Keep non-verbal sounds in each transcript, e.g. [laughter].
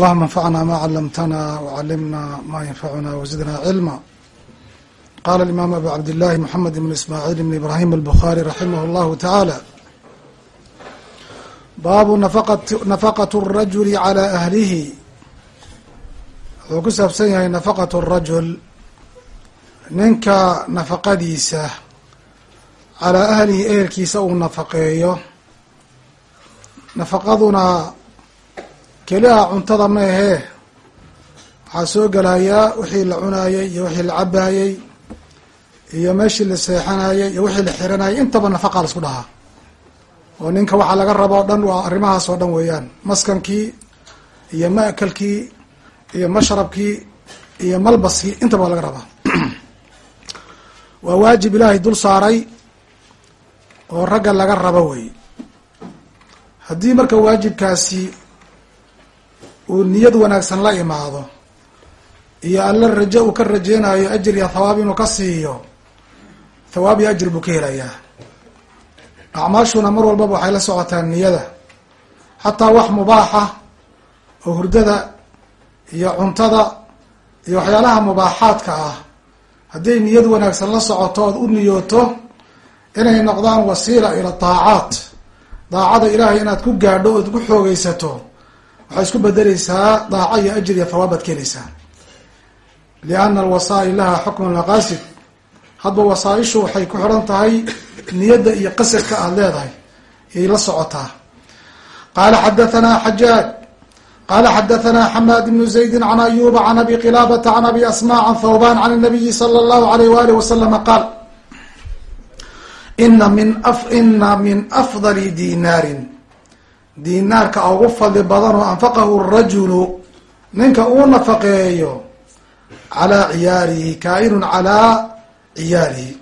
allahuma anfacna ma calamtana wcalimna ma yanfacuna wzidna cilma qala imam abu cabdillahi moxamed ibn ismaaciil ibn ibrahim albukhari raximah llahu tacaala baabu nafaqat rajuli calى ahlihi. Wuxuu ku saabsan yahay nafaqat rajul ninka nafaqadiisa calaa ahlihi ehelkiisa uu nafaqeeyo. Nafaqaduna keliha cuntada ma ahee waxaa soo gelayaa wixii la cunaayey iyo wixii la cabaayey iyo meeshii la seexanayey iyo wixii la xiranayay. Intaba nafaqa la isku dhahaa. Oo ninka waxaa laga raba o dhan waa arrimahaas oo dhan weeyaan. Maskankii iyo ma'kalkii iyo mashrabkii iyo malbaskii intaba waa laga rabaa. [clears throat] Waa waajib ilaahay dul saaray oo ragga laga rabo wey haddii marka waajibkaasi uu niyad wanaagsan la imaado iyo alla rajo uu ka rajeynayo ajir iyo thawaab inuu ka siiyo thawaab iyo ajir buu ka helayaa acmaashuna mar walbaba waxay la socotaa niyada xataa wax mubaaxa oo hurdada iyo cuntada iyo waxyaalaha mubaaxaadka ah. Hadday niyad wanaagsan la socoto ood u niyooto inay noqdaan wasiila ila daacaat daacada ilaahay inaad ku gaadho ood ku xoogeysato waxay isku bedeleysaa daaco iyo ajir iyo thawaab baad ka helaysaa liana alwasaa'il laha xukma maqaasid hadba wasaaishu waxay ku xiran tahay niyadda iyo qasadka aada leedahay. Yay la socotaa. Qaala xadathana xajaaj. Qala xadathana xamaad ibnu zaydi can ayuba can abi qilaabata can abi asma can thawban can nabiyi sala allahu alayh waalih wasalama qaal ina min ina min afdali dinaarin dinaarka ugu fadli badan oo anfaqahu rajulu ninka uu nafaqeeyo calaa ciyaalihi kaainun calaa ciyaalihi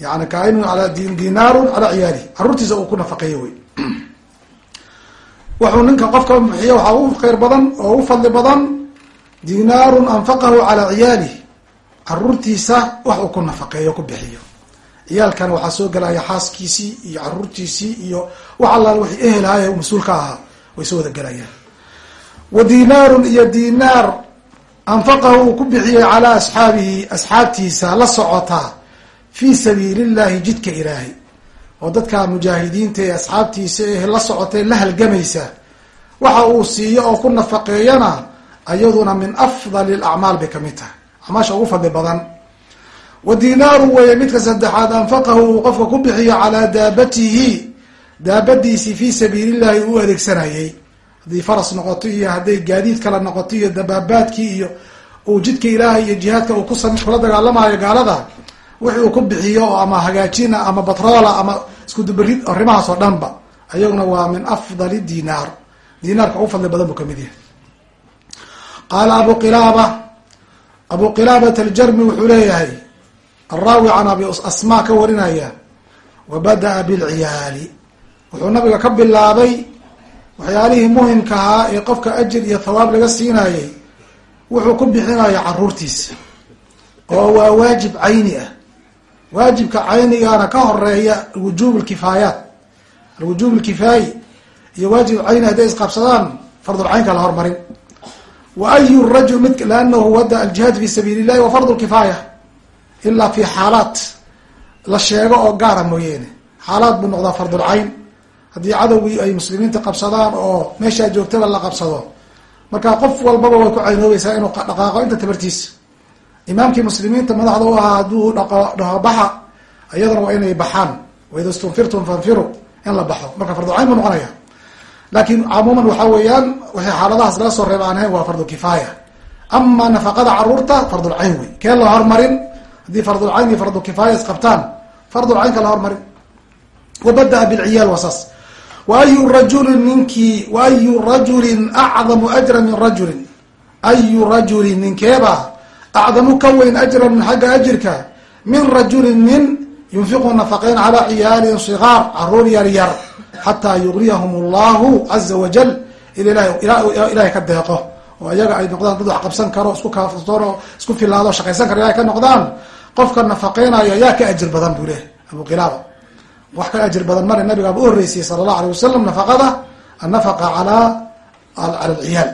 yani kaainun alaa dinaarun calaa ciyaalihi caruurtiisa uu ku nafaqeeyo wey. [clears throat] Wuxuu ninka qofka bixiyo waxaa ugu khayr badan oo ugu fadli badan dinaarun anfaqahu calaa ciyaalihi caruurtiisa wax uu ku nafaqeeyo ku bixiyo ciyaalkan waxaa soo gelaya xaaskiisii iyo caruurtiisii iyo wax allaal wixii ehelahaye mas'uulka ahaa way soo wada gelayaan wa dinaarun iyo dinaar anfaqahu uu ku bixiyey calaa asxaabihi asxaabtiisa la socotaa fii sabiili llahi jidka ilaahay. Oo dadka mujaahidiinta ee asxaabtiisa ee la socotay la halgamaysa. Waxa uu siiyo oo ku nafaqeeyana ayaduna min afdali lacmaal bay ka mid tahay. Acmaasha ugu fadli badan wa dinaaru weeye midka saddexaad anfaqahu uu qofka ku bixiyo calaa daabatihi daabadiisii fii sabiili llahi uu adeegsanayay. Haddii faras noqoto iyo hadday gaadiid kale noqoto iyo dabaabaadkii iyo uu jidka ilaahay iyo jihaadka uu kula dagaalamayo gaalada wixi uu ku bixiyo ama hagaajina ama batroola ama iskudubarid arrimahaas oo dhanba ayaguna waa min afdali dinaar. Dinaarka ugu fadli badan buu ka mid yahay. Qaala abu qilaaba abu qilaabat aljarmi wuxuu leeyahay alraawi can abi asmaa ka warinaya wa bada-a bilciyaali wuxuu nabiga ka bilaabay waxyaalihii muhimka ahaa ee qofka ajir iyo thawaab laga siinayay wuxuu ku bixinaya caruurtiisa oo waa waajib cayni ah waajibka caynigaana ka horreeya alwujuub alkifaayaat alwujuub alkifaayi iyo waajib cayni hadday isqabsadaan fardulcaynka la hormarin wa ayu rajul mid lianahu wada aljihaad fi sabiili llahi wa fardu lkifaaya ilaa fi xaalaat la sheego oo gaara mooyeene. Xaalaad buu noqdaa fardulcayn haddii cadowgii ay muslimiinta qabsadaan oo meeshaa joogtaba la qabsado marka qof walbaba way ku caynoobaysaa inuu dhaqaaqo inta tabartiisa imaamkii muslimiinta madaxda u ahaa hadduu dhaqo baxa iyadana waa inay baxaan. Waida stunfirtum fanfiru in la baxo. Marka farducayn buu noqonaya laakiin camuuman waxa weeyaan waxay xaaladahaas laga soo reeb aan ahayn waa fardu kifaaya. Ama nafaqada carruurta fardulcayn wey kee la hormarin haddii fardulcayn iyo fardu kifaaya isqabtaan fardulcaynka la hormarin wa bada-a bilciyaal waa saas. Wa ayu rajulin ninkii wa ayu rajulin acdamu ajra min rajulin. Ayu rajulin ninkeeba acdamu ka weyn ajran min xagga ajirka min rajulin nin yunfiqu nafaqeyn calaa ciyaalin sigaar carruur yar yar xataa yugniyahum allahu caza wajal ilahay ka deeqo. Oo iyaga ay noqdaan dad wax qabsan karo isku kaaftoon oo isku filaado shaqaysan karo ilahay ka noqdaan qofka nafaqeynaya yaa ka ajir badan buu leh abu qilaaba. Wax ka ajir badan mare nabigaaba u horreysiyey sala allahu alay wasalam nafaqada annafaqa ala cala alciyaal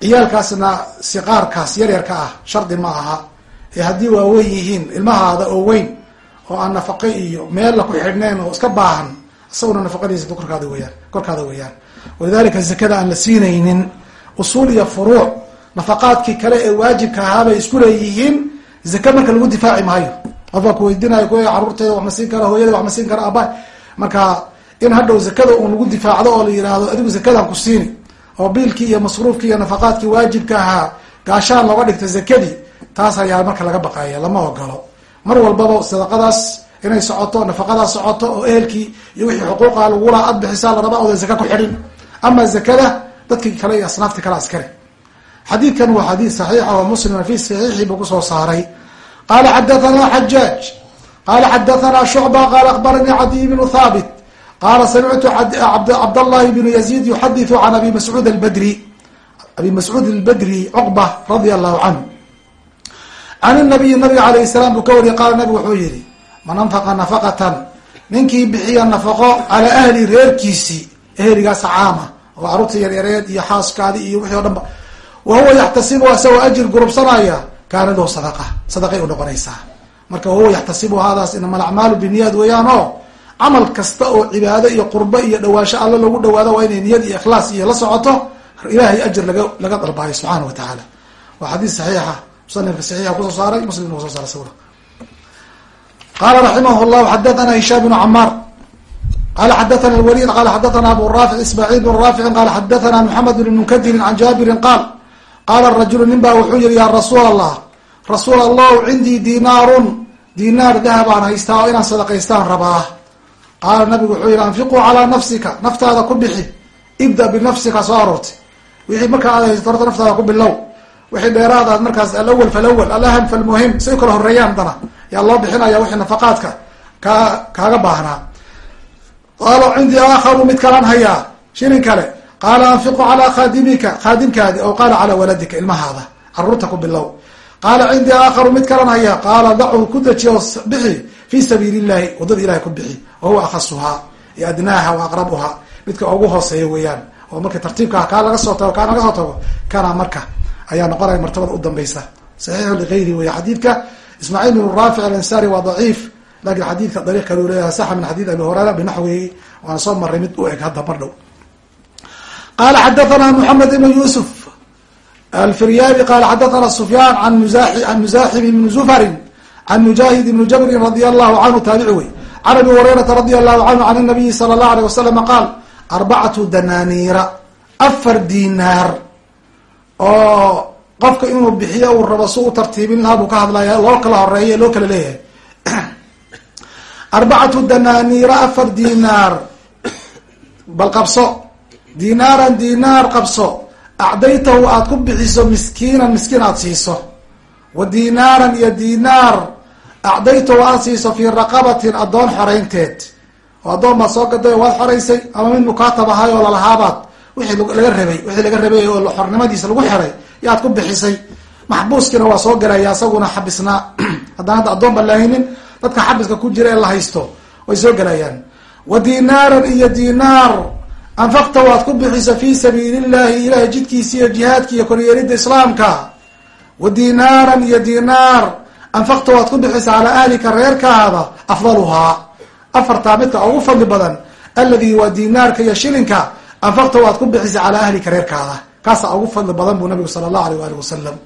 ciyaalkaasna siqaarkaas yaryarka ah shardi ma aha. Ee haddii waaweyn yihiin ilmahaada oo weyn oo aan nafaqo iyo meella ku xidhneen oo iska baahan isaguna nafaqadiisa korkaada weyaan korkaada weeyaan. Walidalika zakada aan la siinaynin usuul iyo furuuc nafaqaadkii kale ee waajibka ahaabay isku leeyihiin zaka marka lagu difaaci maayo. Qofka kuweydinayo ku caruurteeda wax ma siin kara hooyada wax ma siin kara aba marka in hadhow zakada uun lagu difaacdo oo la yihahdo adigu zakadan ku siini. Oo biilkii iyo masruufkii iyo nafaqaadkii waajibka ahaa gaashaan looga dhigta zakadii taas ayaa marka laga baqaya lama ogolo mar walbaba sadaqadaas inay socoto nafaqadaas socoto oo ehelkii iyo wixii xuquuqa lagula ad bixisaa la rabaa oda zaka ku xidhin. Ama zakada dadkii kale iyo asnaafti kale askare xadiidkan waa xadiid saxiixa oo muslima fi saxiixi buu ku soo saaray. Qala xadathana xajaaj qala xadathana shucba qala akbaranii cadiy bnu thaabit qala samictu cabdallahi bnu yaziid yuxadiثu can abi mascuud albadri abi mascuud albadri cuqba radia allahu canhu. Can nabiyi nabiga alayh salaam buu ka wariyay qaala nabigu wuxuu yihi man anfaqa nafaqatan ninkii bixiya nafaqo calaa ahli reerkiisii eheligaas caama oo carruurta yaryareed iyo xaaskaadi iyo wixii o dhan ba wa huwa yaxtasibu isagoo ajir gurubsanaya kaana lahu sadaqa sadaqay u noqonaysaa marka wahuwa yaxtasibu hadaas inama alacmaalu biniyaad weeyaan oo camal kasta oo cibaado iyo qurbo iyo dhawaasho alle lagu dhawaado waa inay niyad iyo ikhlaas iyo la socoto ilahay ajir laga laga dalbaayo subxaana wa tacaala waa xadiis saxiixa musanifka saxiixa ku soo saaray muslimna ku soo saaray sawra qala raximah llahu xadathana hishaam bnu camaar qala xadathana lwalid qala xadathana abu raafic ismaaciil bn raaficin qala xadathana moxamed bn munkadirin can jaabirin qaal qaala rajulu nin baa wuxuu yihi ya rasuul allah rasuul allahu cindii dinaarun dinaar dahabaan haystaa oo inaan sadaqaystaan rabaa qaala nabigu wuxuu yihi anfiquu calaa nafsika naftaada ku bixi ibda binafsika soo aroortay wixii markaa aad haysato horta naftaada ku bilow wixii dheeraad aad markaas alawal falawal alaham falmuhim say kala horeeyaan dana yaa loo bixinaya wixii nafaqaadka kaa kaaga baahnaa qaala cindii aakharu mid kalaan hayaa shilin kale qaala anfiqu calaa khaadimika khaadimkaadi oo qaala calaa waladika ilmahaada carruurta ku bilow qaala cindii aakharu mid kalan hayaa qaala dachu ku deji oo bixi fii sabiili illahi waddada ilahay ku bixi wa huwa akhasuhaa iyo adnaaha wa aqrabuhaa midka ugu hooseeya weeyaan oo marka tartiibkaa kaa laga soo tago kaa laga soo tago kana marka ayaa noqonaya martabada udambeysa saxiixu ligayri wey xadiidka ismaaciil bn raafic alansari waa daciif laakiin xadiidka dariiq kalu leeyahay saxa min xadiid abi hurayra binaxwihi waana soo maray mid u eg hadda mar dhow qala xadathana moxamed ibn yusuf alfiryaabi qala xadathana sufyaan an an muzaxim ibni zufarin can mujaahid ibni jabrin radi allahu canhu taabici wey can abi hurayrata radi allahu canhu can nabiyi sala allahu aleyh wasalama qaal arbacatu dananiira afar dinaar oo qofka inuu bixiyo uu rabo si u tartiibin lahaa buu ka hadlaya loo kala horreeya loo kala leeyahay arbacatu dananiira afar dinaar bal qabso dinaaran dinaar qabso. Acdaytahu aad ku bixiso miskiinan miskiin aad siiso. Wa dinaaran iyo dinaar. Acdaytahu aad siiso fii raqabatin addoon xoreynteed. Oo addoon baad soo gaday waad xoreysay ama mid mukaatab ahay oo lalahaabaad wixii laga rabay wixii laga rabay oo xornimadiisa lagu xiray yaad ku bixisay. Maxbuuskiina waa soo galaya isaguna xabisnaa. [clears throat] Haddaan hadda addoon baan lahaynin dadka xabiska ku jira ee la haysto way soo gelayaan wa dinaaran iyo dinaar anfaqta waad ku bixisa fi sabiili llahi ilahay jidkiisa iyo jihaadka iyo koryeelida islaamka wa dinaaran iyo dinaar anfaqta waad ku bixisa calaa ahlika reerkaada afdaluhaa afartaa midka ugu fadli badan aladi waa dinaarka iyo shilinka anfaqta waad ku bixisa calaa ahlika reerkaada kaasaa ugu fadli badan buu nabigu sala allahu aleyh waali wasalam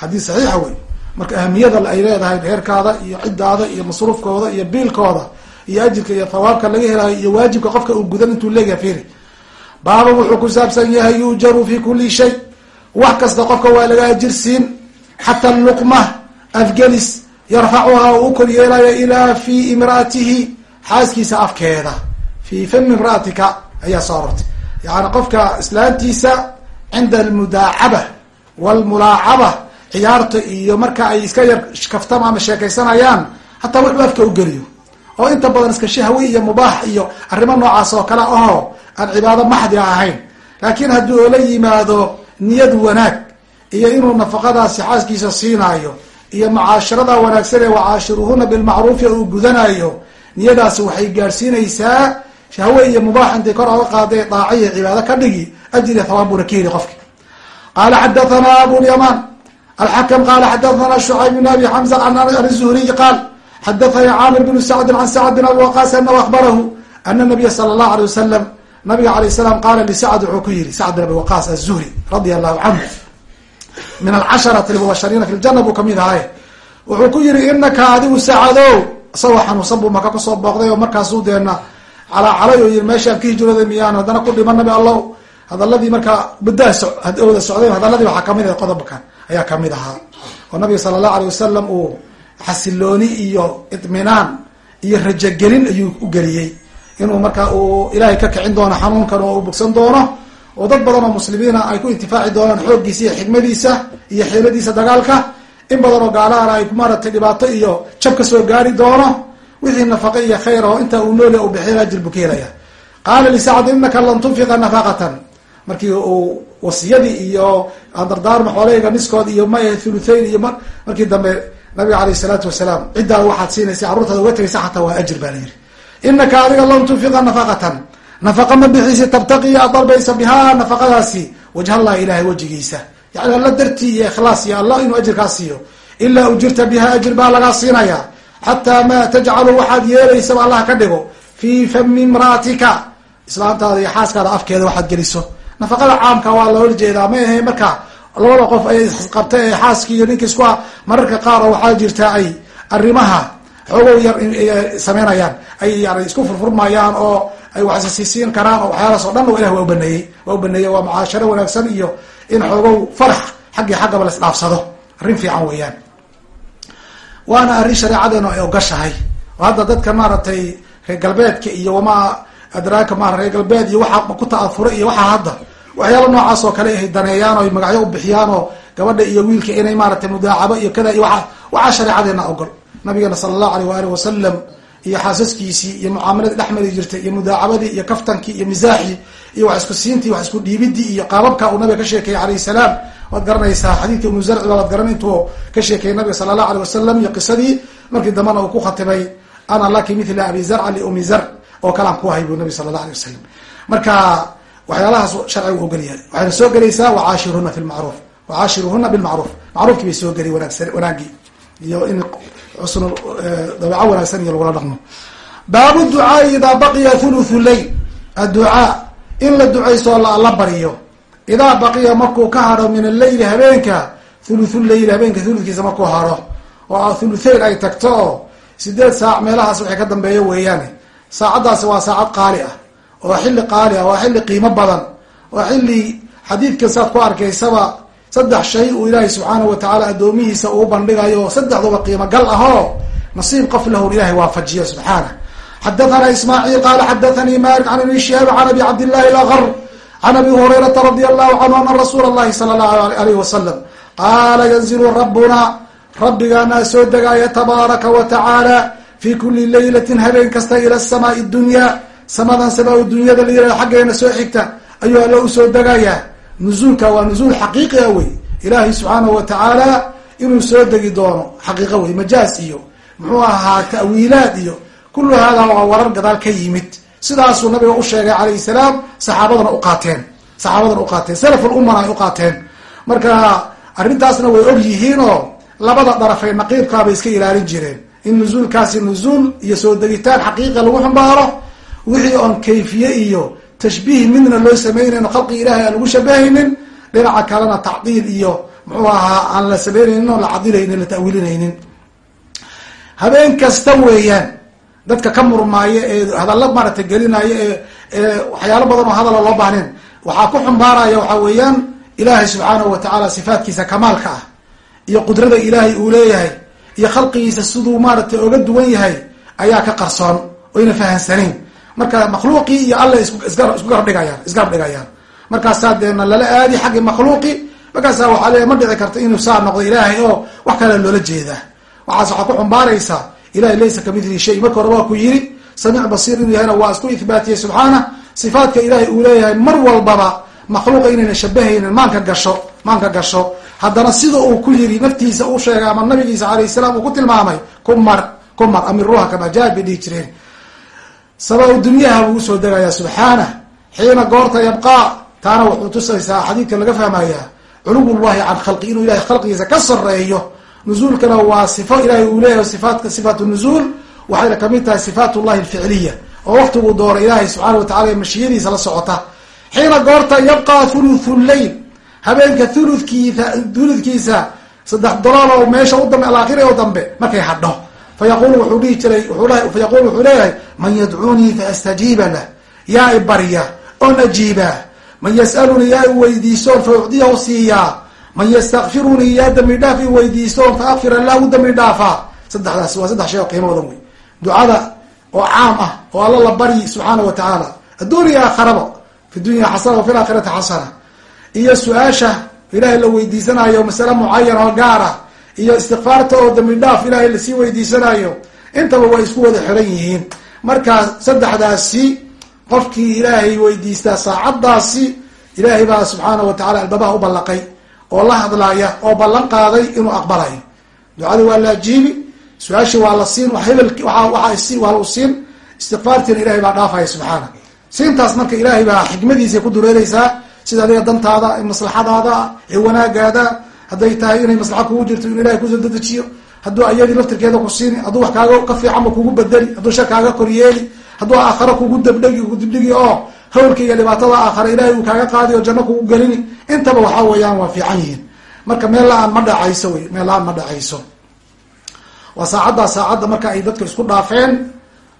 xadiis saxiixa wey marka ahamiyada ay leedahay reerkaada iyo ciddaada iyo masruufkooda iyo biilkooda iyo ajirka iyo thawaabka laga helayo iyo waajibka qofka uu gudan intuu leeyahay fiiri. Baaba wuxuu ku saabsan yahay yuujaru fi kuli shay. Wax kasta qofka waa laga ajir siin. Xata luqma afgelis yarfacuhaa uu u kor yeelayo ilaa fi imraatihi xaaskiisa afkeeda. Fi fami imraatika ayaa soo arortay yani qofka islaantiisa cinda almudaacaba walmulaacaba ciyaarta iyo marka ay iska yar kaftama ama sheekaysanayaan hataa wuxuu afka u geliyo oo inta badan iska shahwi iyo mubaax iyo arrimo noocaas oo kale aho aan cibaado maxdi ahayn. Laakiin haddii oo yimaado niyad wanaag iyo inuu nafaqadaasi xaaskiisa siinaayo iyo mucaashirada wanaagsan ee wacaashiruhuna bilmacruufi uu gudanayo niyadaasi waxay gaadhsiinaysaa shahwe iyo mubaax intay kor oga qaaday daaco iyo cibaado ka dhigi ajir iyo thawaab buuna ka heli qofki qala xadathana abu lyaman alxakm qala xadathana shucayb bn abi xamza an zuhriy qaal xadathani camir bn sacdi can sacd bin abi waqas anahu ahbarahu ana nabiya sala allahu alay wasalam nabiga alayh salam qaala lisacd wuxuu ku yihi sacd bin abi waqas azuhri radia allahu canhu min alcasharati almubashariina fi ljana buu ka mid ahay wuxuu ku yihi inaka adigu sacadow isagoo xanuunsan buu maka ka soo booqday oo markaasuu deena calaa calay oo yii meeshaan ka hijrooday miyaan haddana ku dhiman nabi allow hadaladii markaa muddaha wada socday hadaladii waxaa ka mid ah qodobkan ayaa ka mid ahaa oo nabiga sala allahu alay wasalam uu xasilooni iyo idminaan iyo rajogelin ayuu u geliyey. Inuu markaa uu ilaahay ka kicin doono xanuunkan oo uu bogsan doono oo dad badan oo muslimiina ay ku intifaaci doonaan xooggiisa iyo xikmadiisa iyo xeeladiisa dagaalka. In badan oo gaalaana ay maaratay dhibaato iyo jab ka soo gaari doono wixii nafaqa iyo khayr oo intaa uu noolya u bixiy ajir buu ka helaya qaala lisacd inaka lan tunfiqa nafaqatan markii uu wasiyadii iyo dardaarma xooleyga niskood iyo ma thuluthayn iyo markii dambe nabiga aleyh salaatu wasalaam ciddaada waxaad siinaysa carruurtaada uga tegaysa xataa waa ajir baa la yihi inaka adiga lan tunfiqa nafaqatan. Nafaqa ma bixiisi tabtaqi aad dalbaysa bihaa nafaqadaasi wajhallahi ilahay wejigiisa. Yani alla dartii iyo ikhlaas iyo allah inuu ajirkaa siiyo ilaa ujirta biha ajir baa lagaa siinaya. Xataa ma tajcalu waxaad yeelaysaba allah ka dhigo fii fami imraatika. Islaantaada iyo xaaskaada afkeeda waxaad geliso. Nafaqada caamka waa loola jeedaa ma ahe marka labada qof ay qabta ee xaaskii iyo ninka isku mararka qaar oo waxaa jirta ay arrimaha xoogow yar sameynayaan. Ay yani isku furfurmayaan oo ay waxsasiisiin karaan oo waxyaalaas o dhan ilah waa ubaneeyey waa ubaneeyey waa mucaasharo wanaagsan iyo in xoogow farax xaggii xaggaba la isdhaafsado arrin fiican weeyaan. Waana arrin shareecadeenu ay ogashahay. Oo hadda dadka maaragtay reer galbeedka iyo wamaa adraaka ma reer galbeed iyo waxaa ku ta'afura iyo waxaa hadda waxyaala noocaas oo kale ay daneeyaan oo magacyo u bixiyaan oo gabadha iyo wiilka inay maaratay mudaacabo iyo kada iyo waa waxaa shareecadeena ogol nabigeena sala allahu aleyh waali wasalam iyo xaasaskiisii iyo mucaamaladii dhexmari jirtay iyo mudaacabadii iyo kaftankii iyo misaaxii iyo wax isku wax isku dhiibidii iyo qaababka uu nabiga ka sheekeeyey alayh salaam. Waad garanaysaa xadiidka ibnu zarci ba waad garan intuu ka sheekeeyey nabiga sala allahu aleyh wasalam iyo qisadii markii dambena uu ku khatimay ana laki mithla abi zarca liumi zarc oo kalaan ku ahay bu nabi sala allah alay wasalam marka waxyaalahaas sharcigu ogolyahay waxayna soo gelaysaa wacaashiruhuna fi lmacruuf wacaashiruhuna bilmacruuf macruufkii bay soo geliy wanaagsan wanaagii. Iyo in xusnu dabeeco wanaagsan iyo lagula dhaqmo. Baabu ducaai idaa baqiya thuluthu leyl adducaa in la ducaysto la bariyo. Idaa baqiya markuu ka hadho min alleyli habeenka thuluthu leyl habeenka thuludkiisa markuu hadho oo thuluthayn ay tagto oo sideed saac meelahaas waxay ka dambeeya weeyaane. Saacaddaasi waa saacad qaali ah oo xilli qaali ah waa xilli qiimo badan waa xilli xadiidkan saad ku arkaysaba saddex shay uu ilaahay subxaanahu watacaala addoomihiisa uu bandhigayo saddexduba qiimo gal ahoo nasiib qof lahu ilahay waafajiyo subxaana. Xadathana ismaaciil qaala xadathanii malik can ibni shihaab can abi cabdillahi alaqr can abi hurayrata radia allahu canhu ana rasuula allahi sala allahu alayhi wasalam qaala yanzilu rabbuna rabbigaanaa soo degaaya tabaaraka wa tacaala fi kuli laylatin habeen kasta ila samaai dunya samadan samaa dunyada la yihahdo xaggeena soo xigta ayuu alla u soo degayaa nuzuulka waa nuzuul xaqiiqi a wey. Ilaahay subxaanahu wa tacaala inuu soo degi doono xaqiiqo wey majaaz iyo muxuu ahaa ta'wiilaad iyo kullu haadaa waa warar gadaal ka yimid. Sidaasuu nabiga u sheegay calayhi salaam saxaabadana uqaateen saxaabadana uqaateen salafulummana ay uqaateen marka arrintaasna way og yihiinoo labada darafay naqiibkaabay iska ilaalin jireen. In nuzuulkaasi nuzuul iyo soo degitaan xaqiiqa lagu xambaaro wixii oon kayfiye iyo tashbiih midna loo sameynayno khalqi ilahay aan lagu shabahaynin dhinaca kalena tacdiil iyo muxuu ahaa aan la sameynaynin oon la cadilaynin la ta'wiilinaynin. Habeen kasta weeyaan dadka ka murmaaya ee hadalla maaragtay gelinaya ee ee waxyaalo badan oo hadala loo baahnayn waxaa ku xumbaaraya waxaa weeyaan ilaahay subxaanahu wa tacaala sifaatkiisa kamaalka ah iyo qudrada ilaahay uu leeyahay iyo khalqigiisa siduu maaragtay oga duwan yahay ayaa ka qarsoon oyna fahansanayn marka makhluuqii iyo alla isku garab dhigayaan isgarab dhigayaan markaasaa deena lala aadi xaggi makhluuqi markaasaa waxaa le ma dhici karta inuu saa noqdo ilaahay oo wax kale loola jeedaa. Waxaas waxaa ku xumbaaraysaa ilahay laysa kamidli shay marka hore waa ku yiri samiic basiir inuu yahayna waa isku ihbaatiyey subxaana sifaatka ilaahay uu leeyahay mar walbaba makhluuqa inayna shabahaynin maanka gasho maanka gasho. Haddana sida uu ku yiri naftiisa u sheegay ama nabigiisa alayh salaam uu ku tilmaamay kumar kumar amiruha kama jaad bay jireen sabaa dunyaha buu u soo degayaa subxaanah xiina goorta yabqaa taana wuxuu tusaysaa xadiidka laga fahmayaa culuw llahi can khalqi inuu ilahay khalqigiisa ka sareeyo nuzuulkana waa sifo ilahay uu leeyahay sifaatka sifaatu nuzuul waxayna ka mid tahay sifaat llahi alficliya oo waktiguu dooro ilaahay subxaana wa tacala mashiyadiisa la socota. Xiina goorta yabqa thuluthu leyl habeenka thuludkiisa thuludkiisa saddex dolool oo meesha u dambe alaakhiri oo dambe markay hadho fa yaqulu wuxuu dhihi jiray fa yaqulu wuxuu leeyahay man yadcuunii faastajiiba lah yaa i barya oon ajiibaa man yas'alunii yaa i weydiisoon fa siiyaa man ystakfirunii yaa dambi dhaaf i weydiistoon fa akfir dambi dhaafaa saddexdaas waa saddex shay oo qiimo badan wey ducada oo caam ah oo alla la baryi subxaana wa tacaala adduuniya aakharaba fi dunya xasana fi laakhirati xasana iyo su'aasha ilaahay la weydiisanayo masale mucayan oo gaar ah iyo istikfaarta oo dambi dhaaf ilaahay la sii weydiisanayo intaba way isku wada xiran yihiin. Markaa saddexdaasi qofkii ilaahay weydiistaa saacadaasi ilaahay baa subxaana wa tacala albabaha u ballaqay oo la hadlaaya oo ballan qaaday inuu aqbalayo ducadii waa la ajiibi su'aashii waa la siin waa la siin. Istikfaartiina ilahay baa dhaafaya subxaana. Siintaas marka ilaahay baa xikmadiisa ku dureereysaa sida adiga dantaada maslaxadaada ee wanaagaada hadday tahay inay maslaxa kugu jirto in ilahay ku soo dedejiyo hadduu ayadii laftirkeeda ku siini hadduu wax kaaga ka fiicanba kugu bedeli hadduu shar kaaga koryeeli hadduu aakhara kugu dabdhegi dibdhigi oo hawlka iyo dhibaatada aakhara ilahay uu kaaga qaadi oo janno kugu gelini intaba waxaa weeyaan waa fiican yihiin. Marka meel la'aan ma dhacayso wey meel la'aan ma dhacayso. Waa saacaddaa saacadda marka ay dadka isku dhaafeen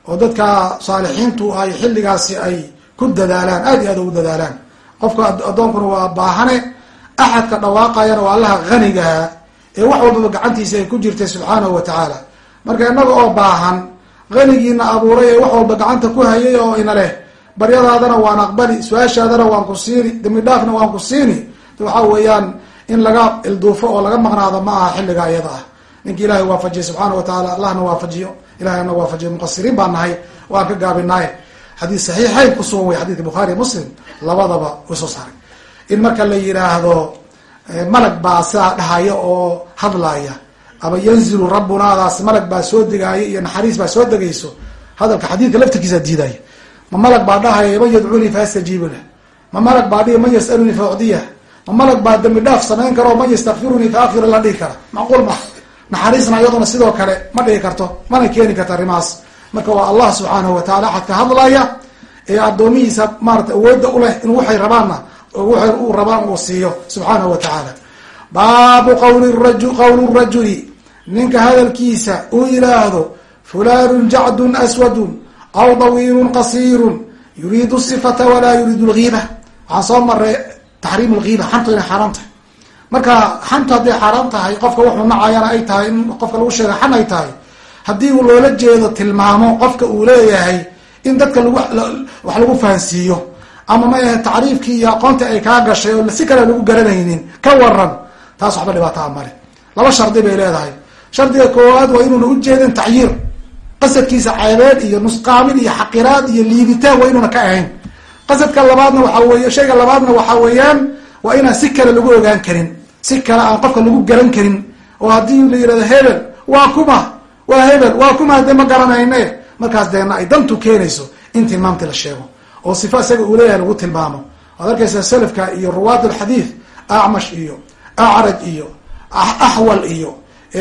oo dadka saalixiintu ay xilligaasi ay ku dadaalaan aada iyo aad ugu dadaalaan. Qofka addoonkuna waa baahane axadka dhawaaqayana waa allaha hanigaha ee wax walbaba gacantiisa ay ku jirtay subxaanahu wa tacaala marka innaga oo baahan hanigiina abuuray ee wax walba gacanta ku hayay oo ina leh baryadaadana waan aqbali su'aashaadana waan ku siini dambi dhaafna waan ku siini waxaa weeyaan in laga ilduufo oo laga maqnaado ma aha xilliga iyada ah ninki ilahay waafajiye subxaana wa tacaala allahna waafajiyo ilahay ana waafajiyo muqasiriin baan nahay waan ka gaabinaay xadiis saxiixayn kusugan wey xadidka bukhaari muslim labadaba way soo saaray in marka la yidhaahdo malag baa sidaa dhahaya oo hadlaaya ama yanzilu rabbunaadaas malag baa soo degaaya iyo naxariis baa soo degayso hadalka xadiidka laftirkiisa diidaya. Ma malag baa dhahaya man yadcuunii faastajiibu lah ma malag baa dhihi man yasalunii fa ucdiyah ma malag baa dambi dhaaf samayn karo man yastakfirunii fa akfir la dhihi kara. Macquul ma naxariisna iyaduna sidoo kale ma dhihi karto mana keeni karta arrimahaas marka waa allah subxaanahu wa tacala axad ka hadlaya ee addoomihiisa maarata awoodda uleh inuu waxay rabaanna waxay u rabaan uu siiyo subxaanahu wa tacaala. Baabu qawli raju qawlu rajuli. Ninka hadalkiisa uu yidhaahdo fulanun jacdun aswadun aw dawiilun qasiirun yuriidu sifata walaa yuriidu lgiiba waxaan soo maray taxriim lgiiba xantu inay xaaraan tahay. Marka xantu hadday xaaraan tahay qofka wuxuu nacayana ay tahay in qofka lagu sheega xan ay tahay. Haddii uu loola jeedo tilmaamo qofka uu leeyahay in dadka lagu wax lagu fahansiiyo ama ma ahe tacriifkii iyo aqoontii ay kaa gashay oo si kale lagu garanaynin ka waran taas waxba dhibaataa male laba shardi bay leedahay. Shardiga koowaad waa inuuna ujeedin tacyiir. Qasadkiisa ceebeed iyo nusqaamin iyo xaqiraad iyo liibitaan waa inuuna ka ahayn. Qasadka labaadna waxaa weeye shayga labaadna waxaa weeyaan waa inaan si kale lagu ogaan karin si kale aan qofka lagu garan karin. Oo haddii la yihahdo hebel waa kuma waa hebel waa kuma hadee ma garanayne markaas deena ay dantu keenayso in tilmaamti la sheego oo sifa isaga uu leeyahay lagu tilmaamo. Waad arkaysaa salafka iyo ruwaat alxadiid acmash iyo acraj iyo axwal iyo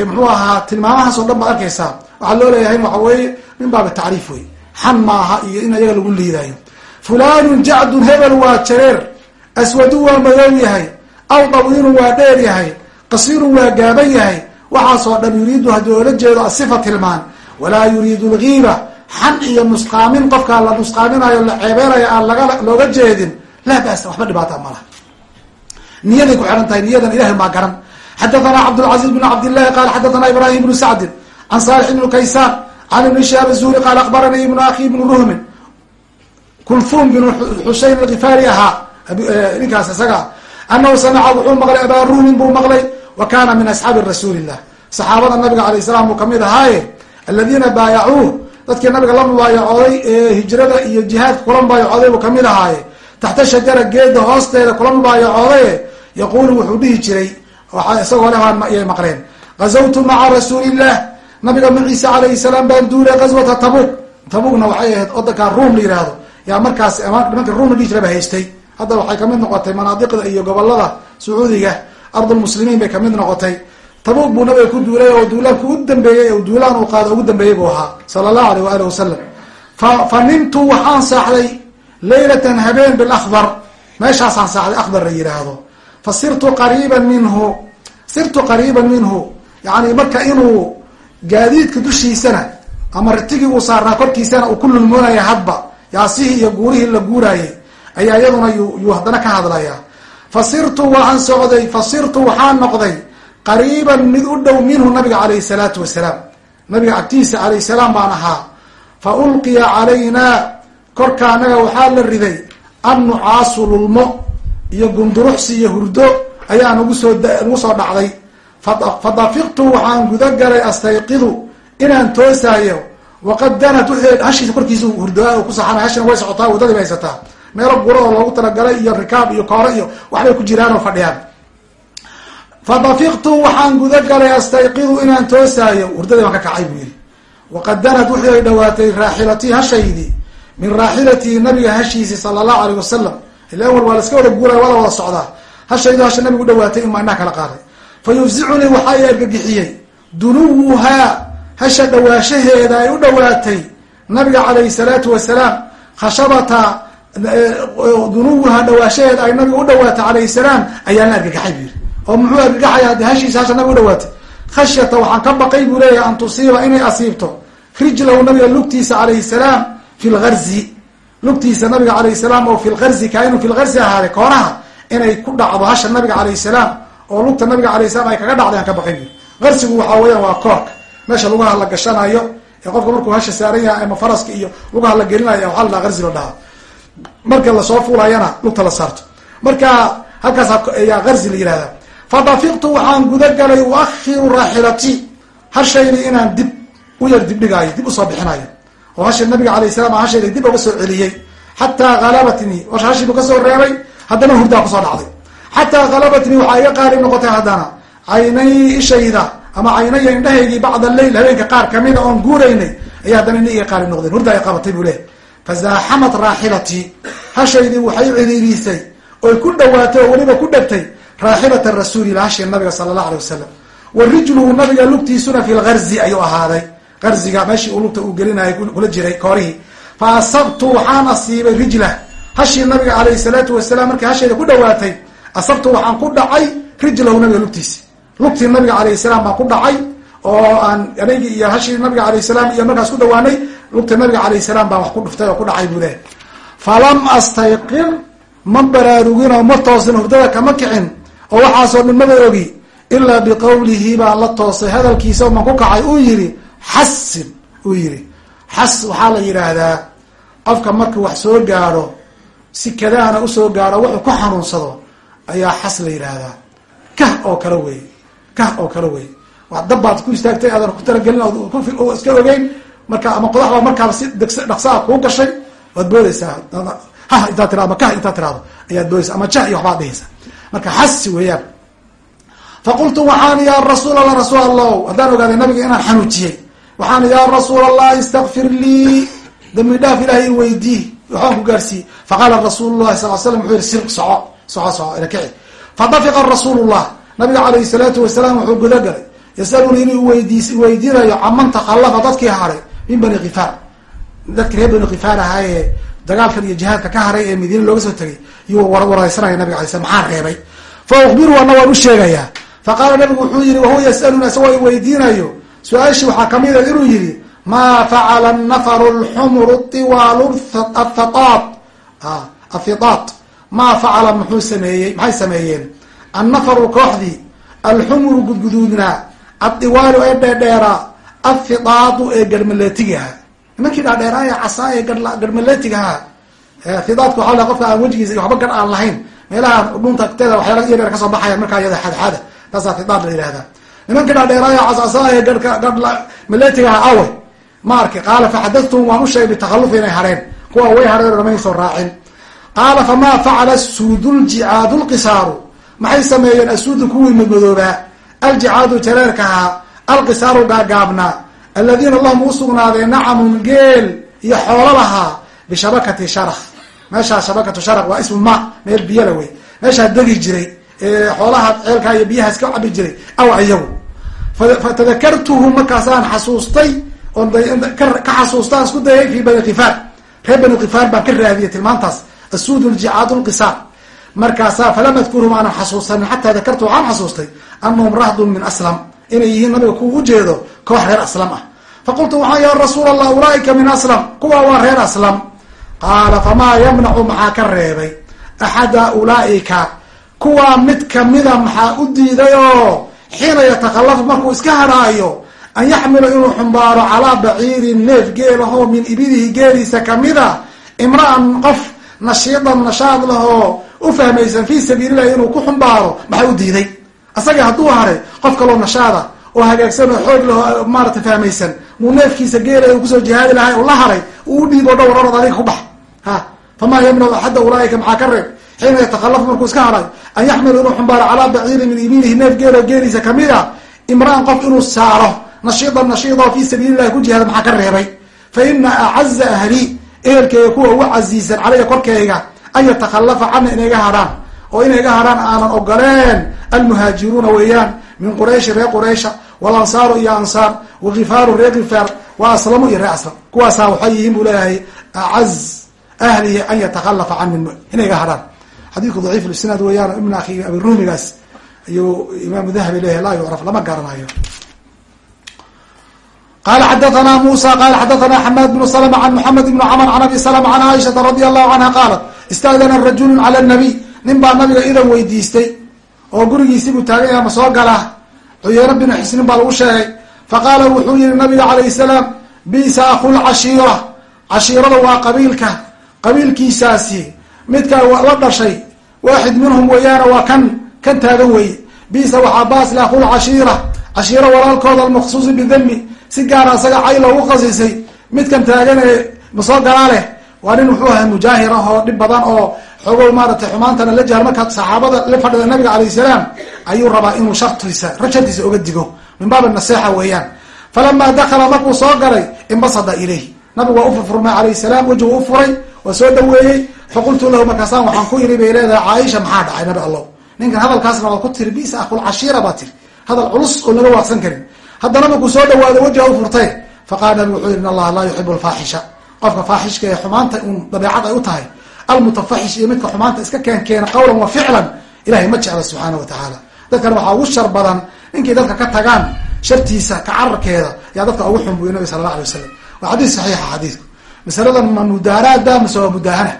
muxuu ahaa tilmaamahaas oo dhan baad arkaysaa. Waxaa loo leeyahay waxa weeye min baaba tacriif wey xan maaha iyo in ayaga lagu liidaayo. Fulanun jacdun hebel waa jareer aswadu waa madow yahay aw dawiilun waa dheer yahay qasiirun waa gaaban yahay. Waxaasoo dhan yuriidu haddii oola jeedo asifa tilmaan walaa yuriidu lgiiba xan iyo nusqaamin qofkaa la nusqaaminayo la ceebeynayo aan laga looga jeedin laa basa waxba dhibaata ma laha. Niyaday ku xihan tahay niyadan ilahay maa garan. Xadathana cabdlcaziz bn cabdillahi qala xadathana ibrahim bnu sacdin can salix ibn kaysaan can ibni shihab zuhri qaala akbaranii ibnu akhi ibnu ruhmin. Kulfum bn xuseyn alkifaari ahaa ninkaas isaga anahu samica wuxuu maqlay abaa ruhmin buu maqlay wa kana min asxaabi rasuuli illah saxaabada nabiga alayh salam buu ka mid ahaaye aladiina baayacuuh dadkii nabiga la mubaayacooday ee hijrada iyo jihaadka kula mubaayacooday buu ka mid ahaaye. Taxta shajara geeda hoosteeda kula mubaayacoodaye yaquulu wuxuu dhihi jiray isagoo leh yay maqleen gazawtu maca rasuulillah. Nabiga maciise calayhi salaam baan duulay gazwata tabuk tabukna waxay ahayd wadankaa ruum la yihahdo yaa markaas nimanka ruum la dhihi jiraba haystay. Hadda waxay ka mid noqotay manaadiqda iyo gobollada sacuudiga. Ardulmuslimiin bay ka mid noqotay tabuug buu nabiga ku duulay oo duulaanku u dambeeyey duulaan uu qaado ugu dambeeyey buu ahaa sala allahu aleyh waali wasalam fa fa nimtu waxaan saaxday laylatan habeen bilakbar meeshaasaan saaxday akbar la yihaahdo fa sirtu qariiban minhu sirtu qariiban minhu. Yani marka inuu gaadiidka dushiisana ama ritigii uu saarnaa korkiisana uu ku lulmoonaya hadba yaasihii iyo guurihii la guuraayay ayaa iyaduna yuu haddana ka hadlaya fa sirtu waxaan socday fa sirtu waxaan noqday qariiban mid u dhow minhu nabiga calayhi salaatu wasalaam. Nabiga agtiisa calayhi salaam baan ahaa. Fa ulqiya calaynaa korka anaga waxaa la riday annucaasu lulmo iyo gunduruxsi iyo hurdo ayaa nagu soo nagu soo dhacday. Fa dafiqtu waxaan gudagalay astayqidu inaan toosaayo. Waqad danat hashiisa korkiisa hurdoa ku saxanay hashina way socotaa waddadii bay haysataa. Meelo guro oo loogu talagalay iyo rikaab iyo koore iyo waxbay ku jiraan oo fadhiyaan fa dafiqtu waxaan gudagalay astayqidu inaan toosaayo hurdadii baan ka kacay buu yihi waqad danat wixii ay dhawaatay raaxilatii hashaydii min raaxilatii nabiga hashiisi sala allahu alayh wasalam ila awal waa laska wada guuraya waa la wada socdaa hashaydu hasha nabigu dhawaatay inmaa indhaha kala qaaday fa yufzicunii waxaa i argagixiyey dunuwuhaa hasha dhawaashaheeda ay u dhawaatay nabiga calayhi salaatu wasalaam khashabata dunuwuhaa dhawaashaheeda ay nabiga u dhawaatay calayhi salaam ayaan la argagaxay buu yihi oo muxuu argagaxaya haddii hashiisa hasha nabiga u dhawaatay. Khashyata waxaan ka baqay buu leeyahay an tusiiba inay asiibto. Rijlahu nabiga lugtiisa calayhi salaam fi lgarzi lugtiisa nabiga calayhi salaam oo fi lgarzi kainu fi lgarzi koonaha inay ku dhacdo hasha nabiga calayhi salaam oo lugta nabiga alayh salam ay kaga dhacday aan ka baqay buu garsigu waxaa weeyaan waa koorka. Meesha lugaha la gashanayo ee qofka markuu hasha saaran yahay ama faraska iyo lugaha la gelinayo waxaa la dhaha la dhahaa. Marka la soo fuulayana lugta la saarto. Marka halkaas ayaa garsi la yihahda fa dafiqtu waxaan gudagalay uakhiru raaxilati hashaydi inaan dib u yar dibdhigaayo dib u soo bixinayo oo hashi nabiga alayh salam hashayda dib uga soo celiyey xataa halabatnii hashii buu ka soo reebay haddana hurdaa ku soo dhacday xataa halabatnii waxaa iga qaarib noqotay haddana caynay ishayda ama caynaya indhahaygii bacda leyl habeenka qaar kamida oon guuraynay ayaa haddana ina iga qaarib noqdeen hurdaa ay qabatay buu leh fazaaxamat raaxilatii hashaydii waxay ciriiriisay oy ku dhawaatay oo weliba ku dhegtay raaxilata rasuulillah hashi nabiga sala allah alay wasalam wa nabiga lugtiisuna fi lgarzi ayuu ahaaday. Garziga meeshii uu lugta uu gelinayay kula jiray koorihii. Fa asabtu waxaan asiibay rijlah hashii nabiga calayhi salaatu wasalaam markii hashayda ku dhawaatay asabtu waxaan ku dhacay rijlahu nabiga lugtiisi. Lugtii nabiga calayhi salaam baan ku dhacay oo aan anaygi iyo hashii nabiga alayh salaam iyo markaas ku dhawaanay lugta nabiga calayh salaam baan wax ku dhuftay oo ku dhacay buu lehay. Falam astayqin ma baraarugin oo ma toosin hurdada kama kicin oo waxaasoo dhan ogi ilaa biqowlihi baan la toosay. Hadalkiisa man ku kacay uu yihi xasin uu yihi xas waxaa la yidhaahdaa qofka markii wax soo gaadho si kadaana u soo gaadho wuxuu ku xanuunsado ayaa xas la yidhaahdaa. Kah oo kale wey kah oo kale wey wax dabbaad ku istaagtay aadan ku talagelin oo iska ogeyn marka ama qodax baa markaaba si dhaqsaa kuu gashay waad boodeysaa ha intaad tirado ama kah intaad tirahdo ayaad boodeysa ama jah iyo waxbaad dhehaysa marka xasi weeyaan. Faqultu waxaan ya rasuul allah rasuul allah haddaan ogaaday nabiga inaan xanuujiyey. Waxaan ya rasuul allah istakfir lii. Dambi dhaaf ilahay weydii. Waxaan ku gaarsiiyey. Faqaala rasuul lahi sal slam wuxuu yihi sir soco soco soco ila kici. Fadafiqa rasuul llah nabiga calayhi salaatu wasalaam wuxuu gudagalay yasaluni inuu weydiis weydiinayo caman takhallafa dadkii haray min bani kifaar dadki reer bani kifaar ahaayee dagaalkan iyo jihaadka ka haray ee madiina looga soo tegay iyuu warwareysanaya nabiga alay slam maxaa reebay? Fa ukbiru ana waan u sheegayaa faqaala nabigu wuxuu yihi wahuwa yasaluni isagoo weydiinayo su'aashii waxaa ka mid a inuu yihi maa facala nafaru lxumru tiwaalu athaaat athitaat maa facala muxuu sameeyey maxay sameeyeen? Annafaru kooxdii alxumru gudguduudnaa addiwaalu ee dheerdheeraa athitaatu ee garhmaleetigaha nimankii dhaadheeraaya casaa ee garhmaleetigaha hidaadku waxa la qofka aan wejigiisa waxba gar aan lahayn meelaha dhunta agteeda waxyaala yaryar ka soo baxayan markaa iyada xadxada taasaa hidaad la yihahdaa nimankii dhaadheeraaya casasaa ee garhka garh maleetigaha awe. Ma arki qaala faxadatuhum waan u sheegay bitakhalufi inay hareen. Kuwa way hareen ramayn soo raacin qaala famaa facala suudu ljicaadu lqisaaru maxay sameeyeen? Asuudu kuwii madmadoobaa. Aljicaadu jareerkahaa alqisaaru gaagaabnaa aladiina lahum u sugnaadeen nacamun geel iyo xoolo lahaa bishabakati sharak meeshaa shabakatu sharak waa ismu ma meel biyala wey meeshaa degi jiray xoolaha ceelkaa iyo biyahaas ka cabi jiray aw iyagu fatadakartuhu markaasaan xasuustay ka xasuustaan isku dayay fi bani kifaar reer bani kifaar baan ka raadiyay tilmaantaas asuud ljicaad lqisaar markaasaa falam adkurhum aanan xasuusanin xataa dakartu waxaan xasuustay anahum rahdun min aslam inay yihiin nabiga kuwa ujeedo koox reer aslam ah. Faqultu waxaa ya rasuul allah ulaaika min aslam. Kuwa waa reer aslam. Qaala famaa yamnacu maxaa ka reebay? Axada ulaaika. Kuwaa mid kamida maxaa u diiday oo xiina yatakalafu markuu iska hadhaayo an yaxmila inuu xumbaaro calaa baciirin neef geelahoo min ibidihi geeliisa kamida imra'an qof nashiidan nashaad lahoo u fahmaysan fi sabiilillahi inuu ku xumbaaro maxaa u diiday asaga hadduu haray qof kaloo nashaada oo hagaagsan oo xoog lahoo maarata fahmaysan muu neefkiisa geela uu ku soo jihaadi lahay u la haray uu u dhiibo dhowr orod adiga ku bax. Ha famaa yamnacu axadda ulaaika maxaa ka reeb? Xiina yatakalafu markuu iska haray an yaxmila inuu xumbaaro calaa baciirin min ibilihi neef geelo geeliisa ka mid a imra'an qof inuu saaro nashiidan nashiida fi sabiili llahi ku jihaada maxaa ka reebay? Fa ina acaza ahli ehelkeyga kuwa ugu casiisan caleyga korkeyga an yatakalafa cana inay iga hadhaan oo inay iga hadhaan aanan ogoleen almuhaajiruuna weeyaan min qurayshi reer quraysha walansaaru iyo ansaar wakifaaru reer kifaar wa aslamu iyo reer aslam. Kuwaasaa waxay yihiin buu leeyahay acaz ahlihi an yatakalafa cani inay iga hadhaan. Xadiidku daciif isnaad weeyaan ibn akhi abirumigaas ayuu imaamu dahabi leeyahay laa yucraf lama garanayo. Qala xadathana musa abi idan weydiistay oo gurigiisibuu taagan yaha ma soo galaa cuyeyro binu xisnin baa lagu sheegay. Faqaala wuxuu yihi nabiga calayh salaam bisa akul cashiira. Cashiirada waa qabiilka qabiilkiisaasi midka la dhashay waaxid minhum weeyaana waa kan kan taagan weeye. Bisa waxaa baas le akul cashiira. Cashiiro walaalkooda almaqsuusi bidami si gaara asaga cay loogu qasisay midkan taagan ee masoo galaa leh waa nin wuxuu ahaa mujaahir ah oo dhib badan oo xoogow maaratay xumaantana la jahar markaa saxaabada la fadhida nabiga calayh salaam ayuu rabaa inuu shartiisa shartiisa oga digo. Min baab naseexa weeyaan. Falamaa dakala markuu soo galay imbasada ilayh nabigu waa ufurfurmay calayh salaam wejigu u furay waa soo dhaweeyey faqultu lahu markaasaan waxaan ku yiri bay leedahay caaisha maxaa dhacay nabi allow ninkan hadalkaasna waa ku tiri bisa aqul cashiira baa tiri. Hadal culus oo laga waaqsan karin. Haddana markuu soo dhawaado wajiha u furtay. Faqala nabigu wuxuu yiri in allaha laa yuxibu alfaaxisha qofka faaxishka ee xumaanta un dabeecad ay u tahay almutafaxish iyo midka xumaanta iska keen keena qawlan wa ficlan ilahay ma jecla subxaana wa tacaala. Dadkan waxaa ugu shar badan ninkii dadka ka tagaan shartiisa ka cararkeeda yaa dadka ugu xun buy nabi sala alla alay wasalam waa xadiis saxiixa xadiidku masaladan ma mudaaraada mise waa mudaahana.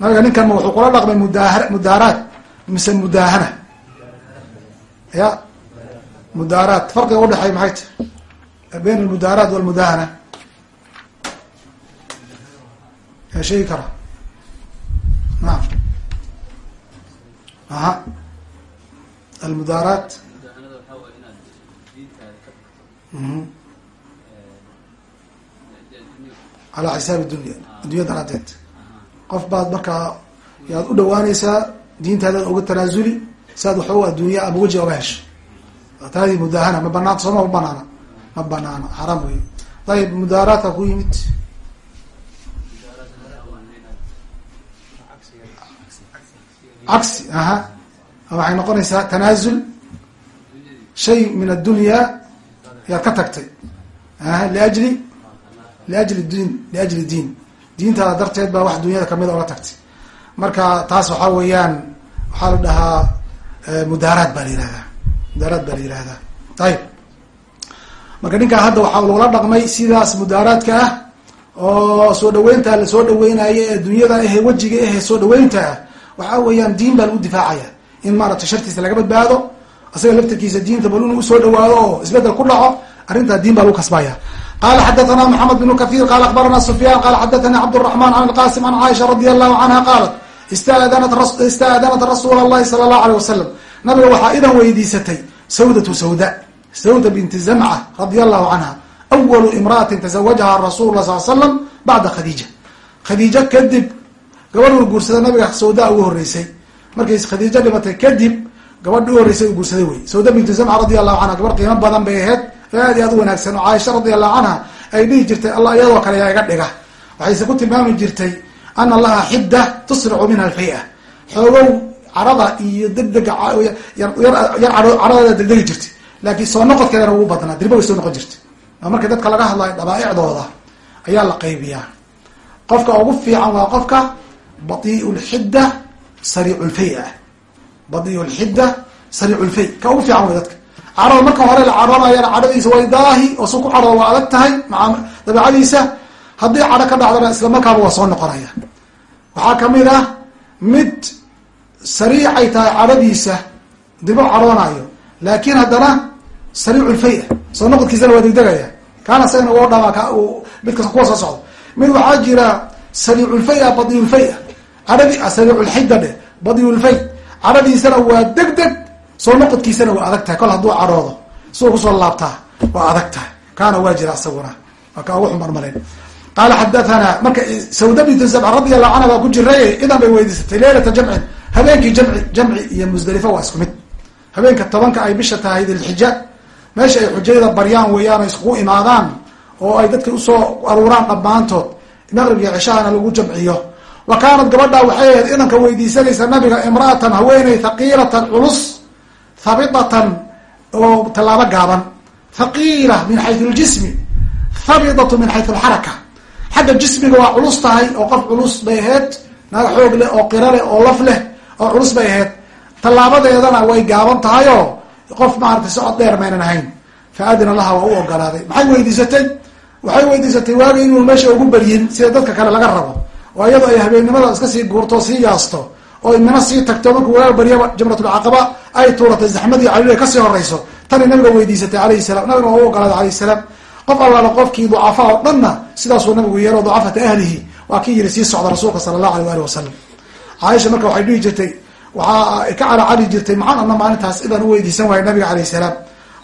Nabiga ninkan ma wuxuu kula dhaqmay mudaa mudaaraad mise mudaahana? Ya mudaaraad. Farqiga udhexeey maxay? Tahy bayn almudaaraat walmudaahana sheegi kara naam. Aha. Almudaaraat. Calaa xisaabi dunya. Addunya daraadeed. Qof baad markaa yaad u dhawaanaysaa diintaadaad uga tanaasuli saad waxoog addunya ama weji oga hesho taadi mudaahana. Ma banaanta sooma ma banaana ma banaano xaraam wey ayib mudaaraadka ku yimid cagsi aha waxay noqonaysaa tanaasul shay min addunya yaad ka tagtay aha liajli liajli diin liajli diin. Diintaada darteed baa wax dunyada kamida oga tagtay. Marka taas waxaa weeyaan waxaa la dhahaa mudaaraad baa la yihahdaa mudaaraad baa la yihahdaa ayib marka ninkaa hadda waxaa lagula dhaqmay sidaas mudaaraadka ah oo soo dhaweynta la soo dhaweynayo ee dunyada ahe wejiga ahe soo dhaweynta ah waxaa weeyaan diin baan u difaacaya. In maaratay shartiisa laga badbaado isaga laftarkiisa diinta bal inu u soo dhawaado oo isbeddel ku dhaco arrintaa diin baa lagu kasbaya. Qala xadathana maxamed bnu kahiir qala akhbarana sufyan qala xadathana cabduraxman can alqasim an caaisha radi allahu canha qaalat istaadanat rasuula allahi sala allahu aleyh wasalam nabiga waxaa idan weydiisatay sawdatu sawda sawda binti zamca radi allahu canha awalu imraatin tazawajaha rasuul sal slam bacda khadiija. Khadiijo kadib gabadhuu guursada nabiga sawda ugu horeysay markay khadiijo dhimatay kadib gabadhi u horreysay u guursaday wey sawda binti zamca radi allahu canha gabar qiimo badan bay ahayd. Aad iyo aad u wanaagsan. Oo caaisha radi allahu canha ay dhihi jirtay allah iyadoo kale yaa iga dhiga. Waxayse ku tilmaami jirtay ana allaha xidda tusricu minha alfay-a xoogow carada iyo degdega yar caradooda degdegi jirtay. Laakiin soo noqodkeedana ugu badnaa dirba way soo noqon jirtay. Marka dadka laga hadlayo dabaaicdooda ayaa la qaybiyaa. Qofka ugu fiican waa qofka badiiu lxidda sariicu lfay ah. Badiiu lxidda sariicu lfay ka ugu fiican way dadka. Carada marka hore la caroonayana cadhadiisa way daahi oo su ku cadhooda waa adag tahay. Maa dabeecadiisa haddii cadho ka dhacdana isla markaaba waa soo noqonaya. Waxaa ka mid ah mid sariicay tahay cadhadiisa dibo cadhoonayo laakin haddana sariicu lfay ah soo noqodkiisana waa degdegaya. Kaana isagana u dhama midka kuwa soo socdo mid waxaa jira sariiculfay ah badiyulfay ah cadhadi sariiculxidda dhe cadhadiisana waa deg deg soo noqodkiisana waa adag tahay kol hadduu cadhoodo suu ku soo laabtaa waa adag tahay kaana waa jira isaguna marka ugu xumarmalen qaala xadathana marka sawda bintu zabca radi allahu canha baa ku jiray idan bay weydiisatay leylata jamcin habeenkii jamci jamci iyo musdalifa waa isku mid. Habeenka tobanka ay bisha tahay dilxija meesha ay xujayada baryaan weeyaan iskugu imaadaan oo ay dadka u soo aruuraan dhammaantood. Maqrib iyo cishahana lagu jamciyo wa kaanat gabadha waxay ahayd idanka weydiisanaysa nabiga imra'atan haweeney thaqiilatan culus habitatan oo tallaabo gaaban. Thaqiila min xayu ljismi habitatu min xayu alxaraka xagga jismiga waa culus tahay oo qof culus bay ahayd naag xoog leh oo qira leh oo laf leh oo culus bay ahayd. Tallaabadeedana way gaaban tahay oo qof maaragtay socod dheer maynan ahayn. Fa adina laha waa u ogolaaday. Maxay weydiisatay? Waxay weydiisatay waagi inuu meesha ugu beryin sida dadka kale laga rabo oo iyadoo ay habeennimada iska sii guurto sii yaasto oo inima sii tagto. Markuu walaal baryaba jamratulcaqaba ay tuuratay zaxmadii calil ka sii horeyso tani nabiga weydiisatay alayhi salam nabiga waa u ogolaaday alayh salaam. Qof allaala qofkii ducafa oo dhanna sidaasuu nabigu yeelo ducafata ahlihi. Waa kii yiri sii socda rasuulka sala allahu alay ali wasalam caaisha marka waxay dhihi jirtay waxaa ka caracali jirtay maxaan ana maalintaas idaan uweydiisan waayay nabiga alayh salaam.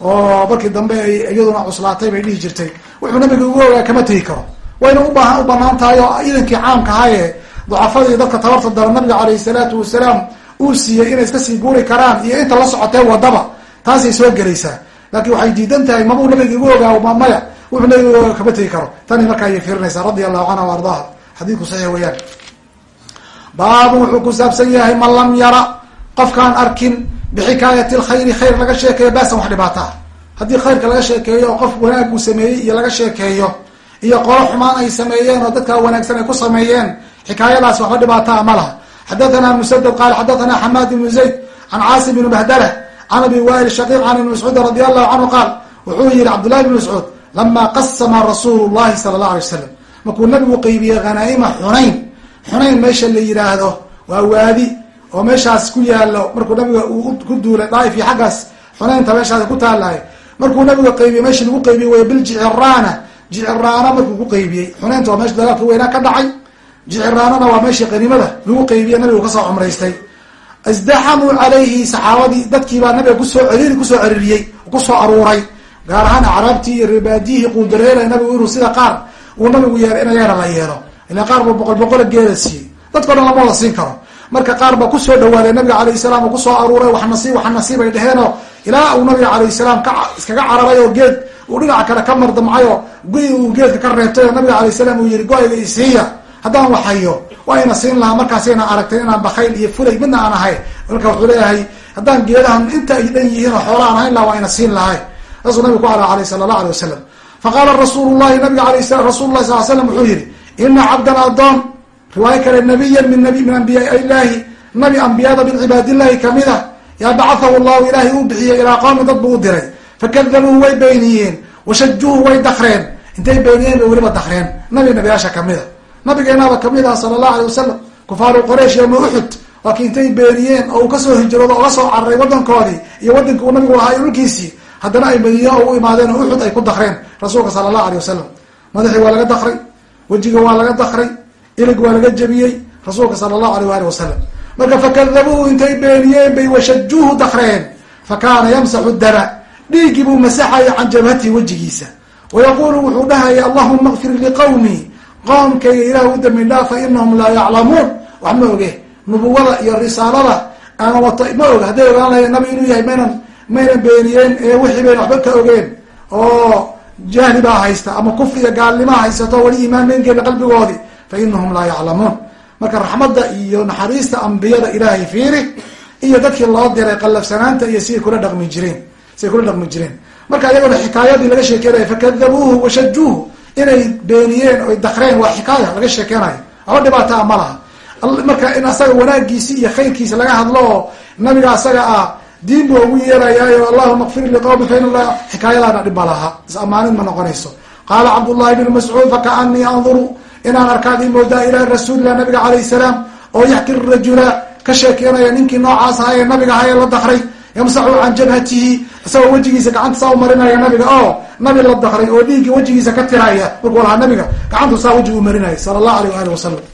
Oo markii dambe ay iyaduna cuslaatay bay dhihi jirtay. Wuxuu nabiga ugu ogaa kama tegi karo wayna ubaa u bannaan tahay oo idankii caamka ahaye ducafadii dadka tabarta daran nabiga alayhi salaatu wasalaam uu siiyey inay iska sii guuri karaan iyo inta la socotee wadaba taasay soo gelaysaa. Laakiin waxay diidan tahay mabuu nabiga igu ogaa maya. Wuxuu nabiga kama tegi karo. Tani markaa ayay fiirinaysaa radia allahu canha ardaha xadiidku saxiix weeyaan. Baabun wuxuu ku saabsan yahay man lam yara qofkaan arkin bixikaayati lkhayri khayr laga sheekeeyo baasan wax dhibaato ah haddii khayrka laga sheekeeyo oo qof wanaag uu sameeyey iyo laga sheekeeyo iyo qolo xumaan ay sameeyeen oo dadka wanaagsan ay ku sameeyeen. Xikaayadaas waxba dhibaataa ma laha. Xadathana musadad qaala xadathana xamaad ibnu zayd can caasim ibni bahdala can abi wail shaqiiq can ibni mascuud radi allahu canhu qaal wuxuu yihi cabdullahi bn mascuud lama qasama rasuulu llahi sala allah alay wasalam markuu nabigu qeybiyey hanaa'ima xunayn. Xunayn meesha la yidhaahdo waa waadi oo meeshaas ku yaalo markuu nabiga uu ku duulay daaif iyo xaggaas xunaynta meeshaas ku taalahay markuu nabiga qeybiyey meeshii lagu qeybiyey way biljiciraana jiciraana markuu ku qeybiyey xunaynta waa meesha dagaalka weynaa ka dhacay. Jiciraanana waa meeshii qaniimada lagu qeybiye nabigu ka soo cumraystay isdaxamuu calayhi saxaabadii dadkiibaa nabiga ku soo ceriiri ku soo ceririyey ku soo aruuray. Gaar ahaan acraabtii iyo quudareelay nabigu inuu sida qaar uu nabigu yeelay in ayagana la yeelo. Ila qaar ba boqol boqola geela siiyey. Dadkao dhan lama wada siin karo. Marka qaar ba ku soo dhawaaday nabiga alayh salaam oo ku soo aruuray wax nasiib waxa nasiib ay dheheenoo ilaa uu nabiga alayh salaam ka iskaga cararay oo geed uu dhinaca kale ka mardamcay oo guyi uu geedka ka reebtay oo nabiga alayh salaam uu yihi go'ayga isiiya haddaan waxhayo waa ina siin lahaa markaasayna aragtay inaan bakayl iyo fulay midna aan ahay. Marka wuxuu leeyahay haddaan geedahan inta ay dhan yihiin oo xoola aan ahayn laha waa ina siin lahay. Saasuu nabiga ku ara alay sala allah alay wasalam faqaala rasuulu llahi nabiga alayh rasul lah sal slam wuxuu yihi ina cabdan adoon riwaayo kale nabiyan min min ambiyaa illahi nabi ambiyada min cibaadillahi ka mid a yaa bacathahu llahu ilaahay uu bixiyey ilaa qowmi dad buu u diray fakadabuuhu way beeniyeen washajuuhu way dakreen intay beeniyeen bay weliba dakreen nabi nabiyaasha ka mid a nabigeenaba ka mid ah sala allahu alay wasalam kufaaru qoraysh yowma uxud waa ki intay beeniyeen oo uu ka soo hijroodo oo ka soo cararay wadankoodii iyo wadankii uu nabigu lahaa iyo dhulkiisii haddana ay madiine oo u imaadeen oo uxud ay ku dakreen rasuulka sala allahu alay wasalam madaxii waa laga dakray wejiga waa laga dakray ilig waa laga jebiyey rasuulka sala allahu alay waali wasalam marka fakadabuuhu intay beeniyeen bay washajuuhu dakreen fa kaana yamsaxu dama dhiiggii buu masaxaya can jabhatihi wejigiisa. Wayaqulu wuxuu dhahaya allahuma kfir liqawmi qoomkayga ilaah u dambi dhaaf fa inahum laa yaclamuun. Wax ma oge nubuwada iyo risaalada aan wato ma og hadday ogaan lahayen nabi inuu yahay maynan maynan beeniyeen ee wixii bayna waxba ka ogeen oo jahli baa haysta ama kufri iyo gaalnimaa haysato weli iimaan maynkeena qalbigoodii fa inahum laa yaclamuun. Marka raxmadda iyo naxariista ambiyada ilaahay fiiri iyo dadkii loo diray qallafsanaanta iyo siday kula dhaqmi jireen siday kula dhaqmi jireen. Marka iyagona xikaayadii laga sheekeynaya fakadabuuhu washajuuhu inay beeniyeen oy dakreen waa xikaaya laga sheekeynayo aba dhibaataa ma laha. Marka in asaga wanaagiisi iyo khayrkiisa laga hadlo oo nabiga asaga ah diin buu ugu yeerayaayo allahuma kfir liqawmi fa in xikaayadaana dhib ma laha. Is amaanin ma noqonayso. Qaala cabdullahi bnu mascuud fakaanii anduru inaan arkaan ii moodaa ilaa rasuulillah nabiga calayh salaam oo yaxki rajula ka sheekeynaya ninkii noocaas ahaa ee nabiga ahaa ee la dakray yamsaxu can jabhatihi isagoo wejigiisa gacanta saa u marinaya nabiga. Oo nabi la dakray oo dhiiggii wejigiisa ka tiraya markuu lahaa nabiga gacantu saa wejigu marinaya sala allahu alayh waali wasalam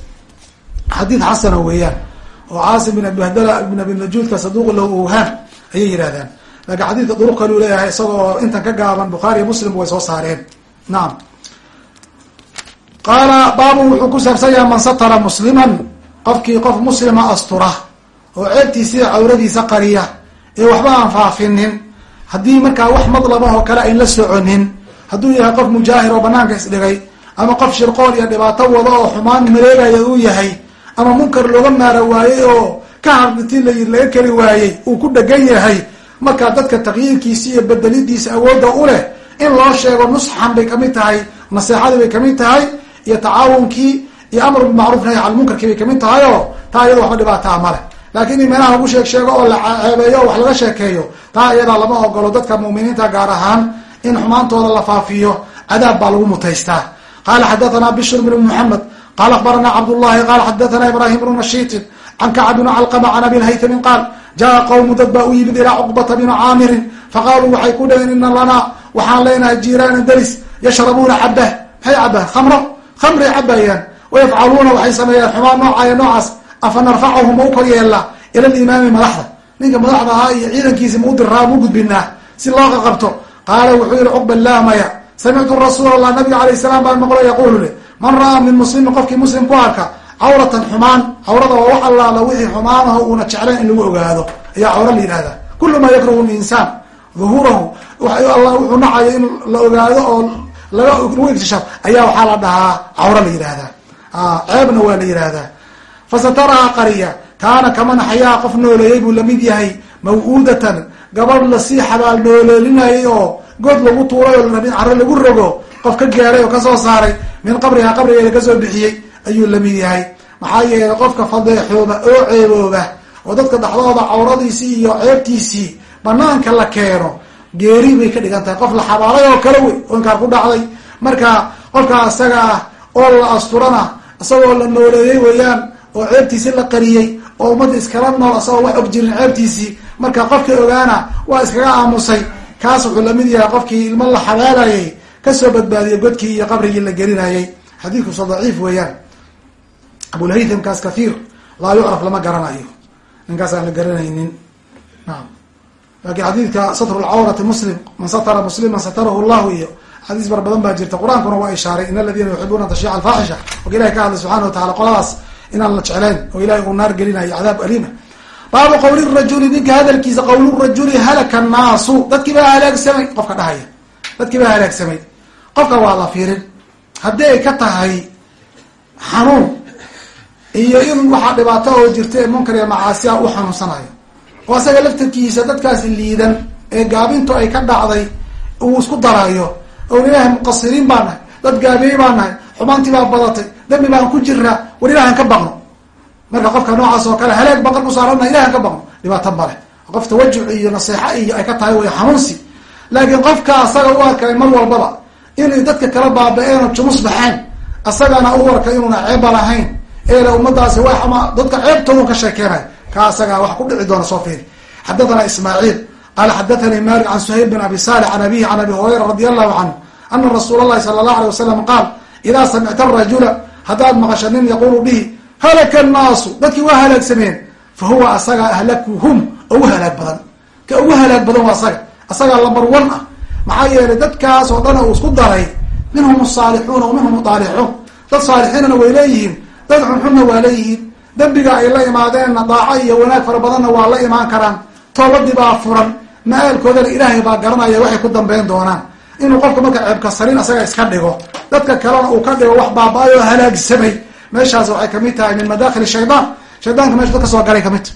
xadiid xasana weeyaan oo caasim bin abihdala bin abi najuudka saduuq lahu owhaan ayay yidhahdaan laakiin xadiidka duruq kaluu leeyahay isagoo intan ka gaaban bukhaariyo muslim way soo saareen. Nacam qaala baabun wuxuu ku saabsan yahay man satara musliman qofkii qof muslima astura oo ceebtiisiiyo cawradiisa qariya ee waxba aan faafinin haddii markaa wax madlabah oo kale ayn la soconin hadduu yahay qof mujaahir oo banaanka isdhigay ama qof shirqool iyo dhibaato wado oo xumaan mareegaya uu yahay ama munkar looga maara waayey oo ka hardintii layi laga keli waayey uu ku dhegan yahay markaa dadka taqyiirkiisi iyo bedelidiisa awoodda u leh in loo sheego nusxan bay ka mid tahay naseexadii bay ka mid tahay iyo tacaawunkii iyo amr bimacruuf nahy can munkarkii bay ka mid tahay oo taa iyada waxba dhibaataa male laakiin in meelaha lagu sheeg sheego oo la ceebeeyo o wax laga sheekeeyo taa iyadaa lama ogolo dadka mu'miniinta gaar ahaan in xumaantooda la faafiyo cadaab baa lagu mutaystaa. Qala xadathana bishr bn muxamed qala akbarana cabdullahi qala xadathana ibrahim bnu nashiitin can kacb bn calqama can abi lhaytamin qaal jaa qawmu dad baa u yimid ilaa cuqbata bni caamirin faqaaluu waxay ku dhaheen ina lanaa waxaan leenahay jiiraanan deris yashrabuuna cabah maxay cabaan khamro khamray cabayaan wayafcaluuna waxay sameeyaan xumaan noocaaya noocaas afa narfacahu ma u kor yeella ila limaami madaxda ninka madaxda ahaa iyo ciidankiisi ma u diraa ma u gudbinaa si loo qaqabto qaala wuxuu yihi cuqba laamaya samictu rasuul allah nabiga alayh salaam baan maqlo yaqulu le man ra'aa min muslimin qofkii muslim ku arka cawratan xumaan cawrada waa wax allaala wixii xumaanaho uuna jeclayn in lagu ogaado ayaa cawro la yihahda kulu maa yakrahu linsaan duhuurahu alla wuxuu nacayo in la ogaado oo lagu iktishaaf ayaa waxaa la dhahaa cawro la yihahdaa ceebna waa la yihahdaa fasataraha qariya kaana kaman xayaa qof nooleeyey buu la mid yahay maw-uudatan gabadh la sii xabaal nooleelinayay oo god lagu tuuray oo carre lagu rogo qof ka gaaray oo ka soo saaray min qabriha qabrigeeda ka soo bixiyey ayuu la mid yahay maxaa yeelay qofka fadeexooba oo ceebooba oo dadka dhexdooda cawradiisii iyo ceebtiisii banaanka la keeno geeri bay ka dhigan tahay qof la xabaalay oo kale wey oo inkaar ku dhacday marka qofka isaga ah oo la asturana isagoo la nooleeyey weeyaan oo ceebtiisii la qariyey oo ummadda iskala nool isagoo wax og jirin ceebtiisii marka qofkii ogaana waa iskaga aamusay kaas wuxuu la mid yahay qofkii ilmo la xabaalayay ka soo badbaadiyey godkii iyo qabrigii la gelinayay. Xadiidkuso daciif weeyaan. Abulhaythamkaas kathiir laa yucraf lama garanayo. Ninkaas aan la garanaynin. Naam. Laakiin xadiidka satru lcawrati muslim man satara musliman satarahu llahu iyo xadiis bar badan baa jirta. Qur'aankuna waa ishaaray in aladina yuxibuuna tashiica alfaaxisha waka ilahi ka hadlay subxana wa tacala qoladaas inaan la jeclayn oo ilahay uu naar gelinayo cadaab aliima. Baabu qawli rajuli ninka hadalkiisa qawlu rajuli halaka annaasu dadkii baa halaagsamay qofka dhahaya. Dadkii baa halaagsamay. Qofka waa la fiirin. Haddii ay ka tahay xanuun iyo in waxaa dhibaato oo jirta ee munkar iyo macaasiya u xanuunsanayo. Oo asaga laftarkiisa dadkaasi liidan ee gaabintu ay ka dhacday uu isku darayo oo ilaahay muqasiriin baa nahay dad gaabiyey baa nahay xumaantii baa badatay dambi baan ku jiraa war ilahan ka baqno. Marka qofka noocaas oo kale haleeg baqan usaarana ilahan ka baqno. Dhibaato male qof tawajuc iyo naseexo iyo ay ka tahay way xanuunsi. Laakiin qofka asaga u arkay mar walbaba inay dadka kala baaba-een jumus baxeen asagana u arkay inuuna ceebba lahayn eele ummadaasi wa ama dadka ceebtoodu ka sheekeenay ka asaga wax ku dhici doona soo fiiri. Xadathana ismaaciil qaala xadathanii malik can suhayl bin abi salix can abihi can abi hurayra radi allahu canhu ana rasuula allahi sala allahu alay wasalam qaal idaa samicta rajula haddaad maqasha nin yaqulu bihi halaka annaasu dadkii waa halaagsameen. Fa huwa asaga ahlakuhum ugu halaag badan. Ka ugu halaag badan waa asaga. Asagaa lambar one ah. Maxaa yeelay dadkaas oo dhan uu isku daray minhum asaalixuuna wa minhum adaalixuun dad saalixiinana way leeyihiin. Dad xunxunna waa leeyihiin. Dembiga ay la imaadeenna daaco iyo wanaag fara badanna waa la imaan karaan. Toobadii baa furan. Ma-aalkoodana ilaahay baa garanaya waxay ku dambeyn doonaan inuu qofka marka ceebka sarin asaga iska dhigo dadka kalena uu ka dhigo wax baaba-ay oo halaagsamay meeshaas waxay ka mid tahay min madakhil shaydaan. Shaydaanka meesha dad ka soo galay ka mid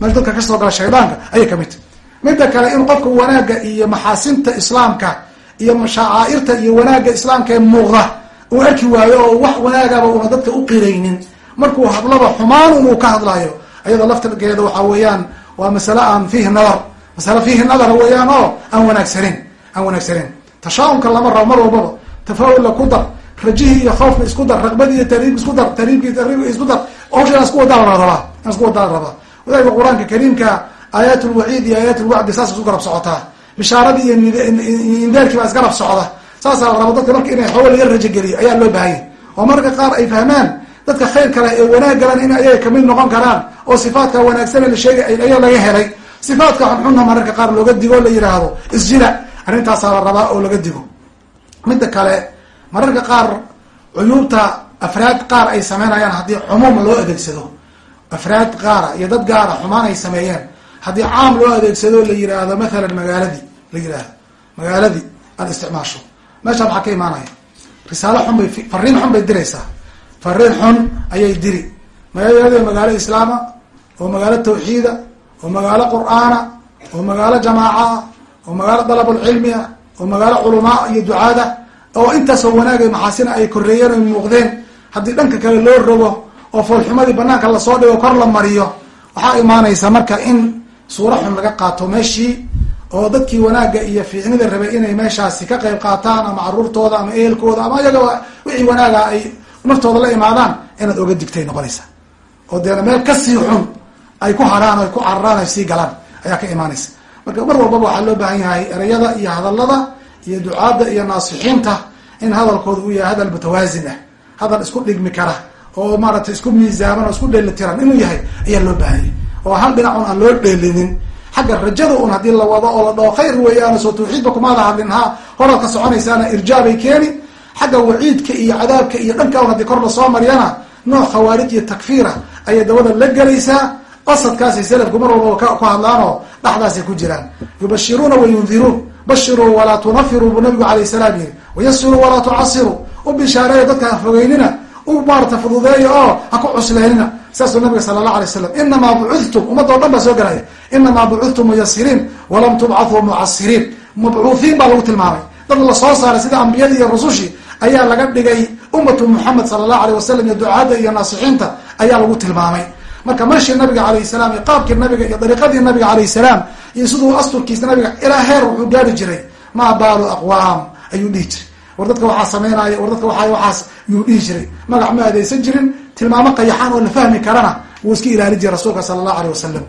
meel dadka ka soo gala shaydaanka ayay ka mid midda kale in qofka wanaagga iyo maxaasinta islaamka iyo shacaairta iyo wanaagga islaamka ee muuqda uu arki waayo oo wax wanaagaba una dadka u qiraynin. Markuu hadlaba xumaan un uu ka hadlayo ayadoo laftirkeeda waxaa weeyaan waa masale aan fiihi nadar. Masale fiihi nadar weeyaan oo aan wanaagsanin aan wanaagsanin tashaa'umka lama rabo mar walbaba tafaa'ulla ku dar rajihii iyo khoofka isku dar raqbadii iyo tariib isku dar tariibki tariib isku dar hawshan isku wadaa rabaa in isku wadaa rabaa. Wadalika qur'aanka kariimka aayaat lwaciid iyo aayaat lwacdi saas isku garab socotaa bishaaradii iyo indaarkii baa isgarab socda. Saasaa la raba dadka marka inay xooga laga rajogeliyo ayaa loo baahanya oo marka qaar ay fahmaan dadka khayr kale ee wanaag galan in ayaga ka mid noqon karaan oo sifaadka wanaagsane la sheegay ayaa laga helay. Sifaadka xunxunna mararka qaar looga digo la yiraahdo isjira arrintaasaa la rabaa oo laga digo. Midda kale mararka qaar cuyuubta afraad qaar ay sameynayaan haddii cumuum loo adeegsado. Afraad qaara iyo dad gaara xumaan ay sameeyeen haddii caam loo adeegsado la yiraahdo mathalan magaaladii la yiraahdo magaaladii aada isticmaasho. Meesha maxaa ka imaanaya. Risaalo xun bay fariin xun bay diraysaa. Fariin xun ayay diri. Magaalada magaalo islaama oo magaalo tawxiida oo magaalo qur'aana oo magaalo jamaaca oo magaalo dalabulcilmi ah oo magaalo culamaa iyo ducaada oo intaasoo wanaagay maxaasina ay koreeyeen oy muuqdeen. Haddii dhanka kale loo rogo oo foolxumadii banaanka la soo dhigo kor la mariyo waxaa imaanaysa marka in suuro xun laga qaato meeshii oo dadkii wanaagga iyo fiicnida rabay inay meeshaasi ka qayb qaataan ama caruurtooda ama ehelkooda ama iyagaba wixii wanaaga ay naftooda la imaadaan inaad oga digtay noqonaysa. Oo deena meel ka sii xun ay ku haraan ay ku cararaan ay sii galaan ayaa ka imaanaysa marka mar walbaba waxaa loo baahan yahay ereyada iyo hadallada iyo ducaadda iyo naasixiinta in hadalkooda uu yahay hadal mutawaasin ah hadal isku dhigmi kara oo maaragtay isku miisaaman oo isku dheelitiran inuu yahay ayaa loo baahanyay oo hal dhinac un aan loo dheelinin xagga rajada un haddii la wado oo la dhaho khayr weeyaan soo tawxiidba kumaada hadlin ha horaad ka soconaysaana irjaabay keeni xagga waciidka iyo cadaabka iyo dhanka un haddii kor la soo mariyana nooc khawaarij iyo takfiira ayay dabada la gelaysaa qasadkaasay salafku mar walbaba ku hadlaanoo dhexdaasay ku jiraan. Yubashiruuna wayundiruun bashiruu walaa tunafiruu buu nabigu alayh salaam yihi wayasiruu walaa tucasiruu. U bishaareeya dadka ha fogeynina u maarata fududeeya oo ha ku cusleenina saasuu nabiga sala allah alay slam inamaa bucudtum ummadoo dhan baa soo gelaya inamaa bucudtum muyasiriin walam tubcathuu mucasiriin mabcuuhiin baa lagu tilmaamay. Dad la soo saaray sida ambiyadii iyo rusushii ayaa laga dhigay ummatu muxamed sala allahu alay wasalam iyo ducaadda iyo naasixiinta ayaa lagu tilmaamay marka marshii nabiga alayh salaam iyo qaabkii nabiga iyo dariiqadii nabiga alayh salaam iyo siduu asturkiisa nabiga ilaa heer wuxuu gaari jiray maa baalu aqwaam ayuu dhihi jiray. War dadka waxaa sameynaya war dadka waa waxaas yuu dhihi jiray. Magac ma adeysan jirin tilmaamo qayaxaan oo la fahmi karana wuu iska ilaali jiray rasuulka sala allahu aleyh wasalam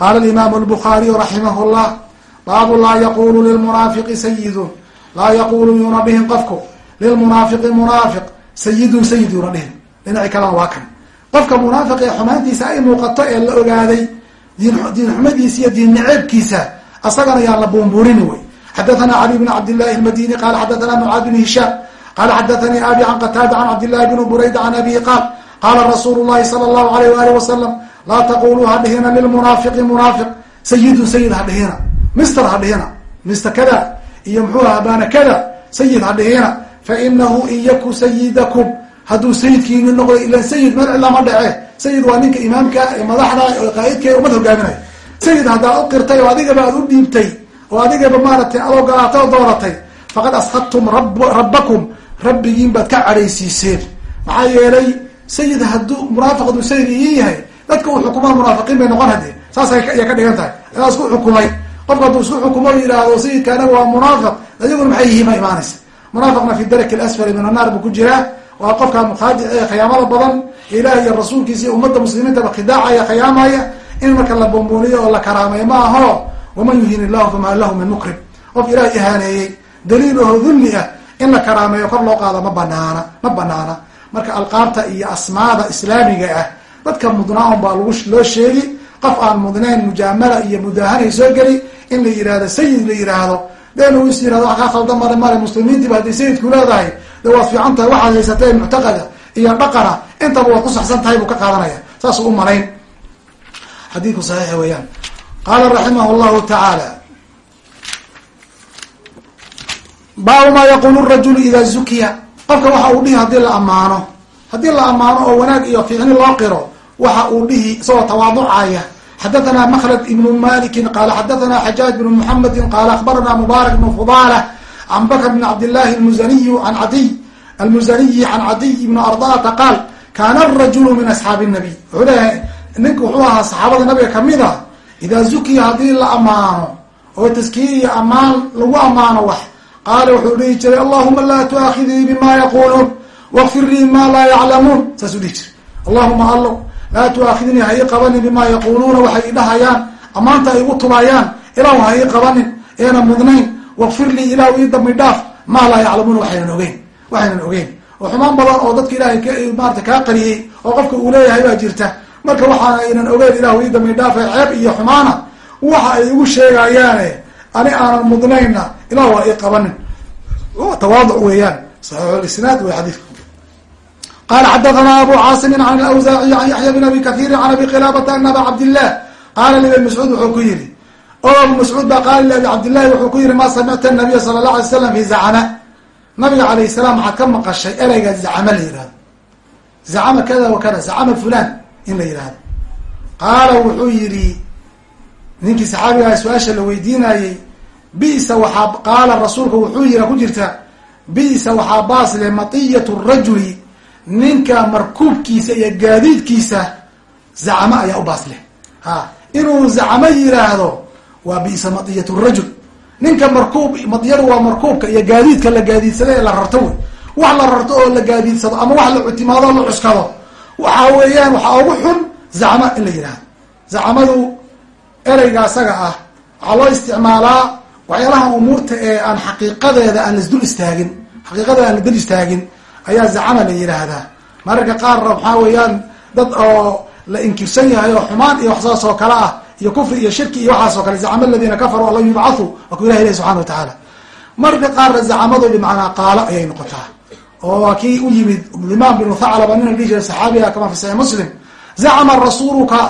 qaala alimaamu albukhariyu raximah llah baabu laa yaqulu lilmunaafiqi sayidun laa yaqulu yuuna dhihin qofku lilmunaafiqi munaafiq sayidun sayid yuuna dhihin. Dhinaci kalena waa kan qofka munaafiq ee xumaantiisa ay muuqato ee la ogaaday diin diin xumadiisa iyo diin naceebkiisa asagana yaan la buunbuurini wey xadathana cali bn cabdillahi almadini qala xadathana mucaad bn hishaam qala xadathanii abi can qataada can cabdillahi bn burayda can abihi qaal qaala rasuulu llahi sala allahu alayh waalih wasalam laa taquluu ha dhihina lilmunaafiqi munaafiq sayidun sayid ha dhihina mister ha dhihina mister kada iyo muxuu aha baana kada sayid ha dhihina fainahu in yaku sayidakum hadduu sayidkiini noqdo ilan sayid meel cilama dhece sayid waa ninka imaamka ee madaxda oo qaa'idka ee ummad hogaaminaya sayid haddaad u qirtay oo adigaba aad u dhiibtay oo adigaba maaratay aad ogolaatay oo dooratay faqad askhadtum rabbakum rabbigiin baad ka cadhaysiiseen. Maxaa yeelay sayid hadduu munaafiq hadduu sayid iin yahay dadka uu xukumada munaafiqiin bay noqon hadee saas ayay ka dhigan tahay. Adaa isku xukumay. Qofka hadduu isku xukumo yidhaahdo sayidka anaga waa munaafiq ayaguna maxay yihiin ma imaanaysa? Munaafiqna fi daraki alasfali min annaar buu ku jiraa waa qofka mukhaadic ee khiyaamada badan ilaah iyo rasuulkiisa iyo ummadda muslimiintaba khidaacaya khiyaamaya in marka la bumbuuniyo oo la karaameyo ma aho waman yuhin illahu famaa lahu min mukrim qof ilaah ihaaneeyey daliil aho dulli ah in la karaameeyo kor loo qaado ma banaana ma banaana. Marka alqaabta iyo asmaada islaamiga ah dadka mudnaa baa lagu loo sheegi qof aan mudnayn mujaamala iyo mudaahanay soo geli in la yihahdo sayid la yihaahdo deen is yihahdo wax kaa khaldan mare mare muslimiintiiba hadday sayidku leedahay de waad fiican tahay waxaad haysatee muctaqada iyo dhaqana intaba waad ku saxsan tahay buu ka qaadanaya. Saasuu u malayn xadiidku saxiix weeyaan. Qaala raximah llahu tacaala. Baabu maa yaqulu rajulu ida zukiya. Qofka waxa uu dhihi haddii la ammaano. Haddii la ammaano oo wanaag iyo fiicni loo qiro waxa uu dhihi isagoo tawaaducaya. Xadathana mklad ibnu maliki qala xadathana xajaaj bnu muxamedi qala akhbarana mubaarak bnu fudala can bakr bn cabdillahi almuzaniy an cadiy almuzaniyi can cadiy ibni ardata qaal kana arajulu min asxaabi nabiy wuxuu leeyahay ninka wuxuu ahaa saxaabada nabiga ka mid a idaa zukiya haddii la ammaano oo taskiye iyo ammaan lagu ammaano wax qaala wuxuu dhihi jiray allahuma laa tuaakhidii bima yaquluun waqfir lii ma laa yaclamuun saasuu dhihi jiray allahuma allo laa tuaakhidnii ha ii qabanin bima yaquuluuna waxay idhahayaan ay igu tubayaan ilahu ha ii qabanin waqfir lii ilahu ii dambi dhaaf maa laa yaclamuuna waxaynan ogeyn waxaynan ogeyn oo xumaan badan oo dadka ilaahay maarata kaa qariyey oo qofka uu leeyahay baa jirta marka waxaan aynan ogeyn ilahu ii dambi dhaafa ceeb iyo xumaana waxa ay igu sheegayaane ani aanan mudnayna ilahu ha ii qabanin tawaaduc weeyaan saxiixulisnaad wey xadiidku qala xadathana abu caasimin can alawsaaciy can yaxya bn abi kathiiri can abi khilaafata an aba cabdillah qaala liabi mascuud wuxuu ku yihi o abu mascuud baa qaala liabi cabdillahi wuxuu ku yihi ma samicta nabiya sala allah alay slam fi zacama nabiga alayh salaam waxaad ka maqashay ereyga zacama la yihahdo zacama kada wa kada zacama fulan in la yihahdo qaala wuxuu yihi ninkii saxaabigaa su'aasha la weydiinayey bisa waxaa qaala rasuulka wuxuu yiri ku jirta bisa waxaa baasle matiyat rajuli ninka markuubkiisa iyo gaadiidkiisa zacamo ayaa u baasleh ha inuu zacamo yiraahdo waa bisa matiyat rajul. Ninka markuub matiyadu waa markuubka iyo gaadiidka la gaadiidsada ee la rarto wey. Wax la rarto oo la gaadiidsado ama wax la cutimaado o la cuskado. Waxa weeyaan waxaa ugu xun zacmo in la yihahdo zacmadu ereyga asaga ah waxaa loo isticmaalaa waxyaalaha umuurta ee aan xaqiiqadeeda aan lasdul istaagin xaqiiqadeeda aan la dul istaagin ayaa zacama la yidhaahdaa mararka qaarna waxaa weeyaan dad oo la inkirsan yahay oo xumaan iyo waxsaas oo kale ah iyo kufri iyo shirki iyo waxaas oo kale zacama aladiina kafaruu an lan yubcathu waa ku ilahi ilahi subxana wa tacaala. Mararka qaarna zacamadu bimacnaa qaalo ayay noqotaa oo waa kii u yimid imaam binu thaclaba nin la dhihi jiray saxaabiga kama fi saxiix muslim zacama rasuuluka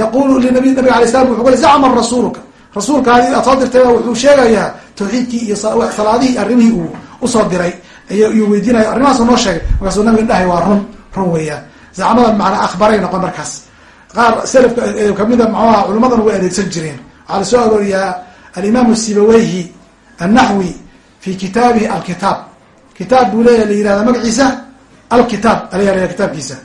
yaqulu linabiy nabig alay slam wuxuu kule zacama rasuuluka. Rasuulkaadi aad soo dirtay wuxuu sheegayaa tawxiidkii iyo salaadihii arrimihii uu u soo diray iyuu weydiinaya arrimahaas noo sheegay markaasuu nabiga dhahay waa run run weeyaan. Zacmada macnaa akhbaray noqon markaas qaar selafka kamida mxuaha culummadan way adeegsan jireen. Waxaa la soo arooriyaa alimaam sibaweyhi annaxwi fi kitaabihi alkitaab. Kitaab buu leeyahy la yihahda magaciisa alkitaab alayaalaya kitaabkiisa.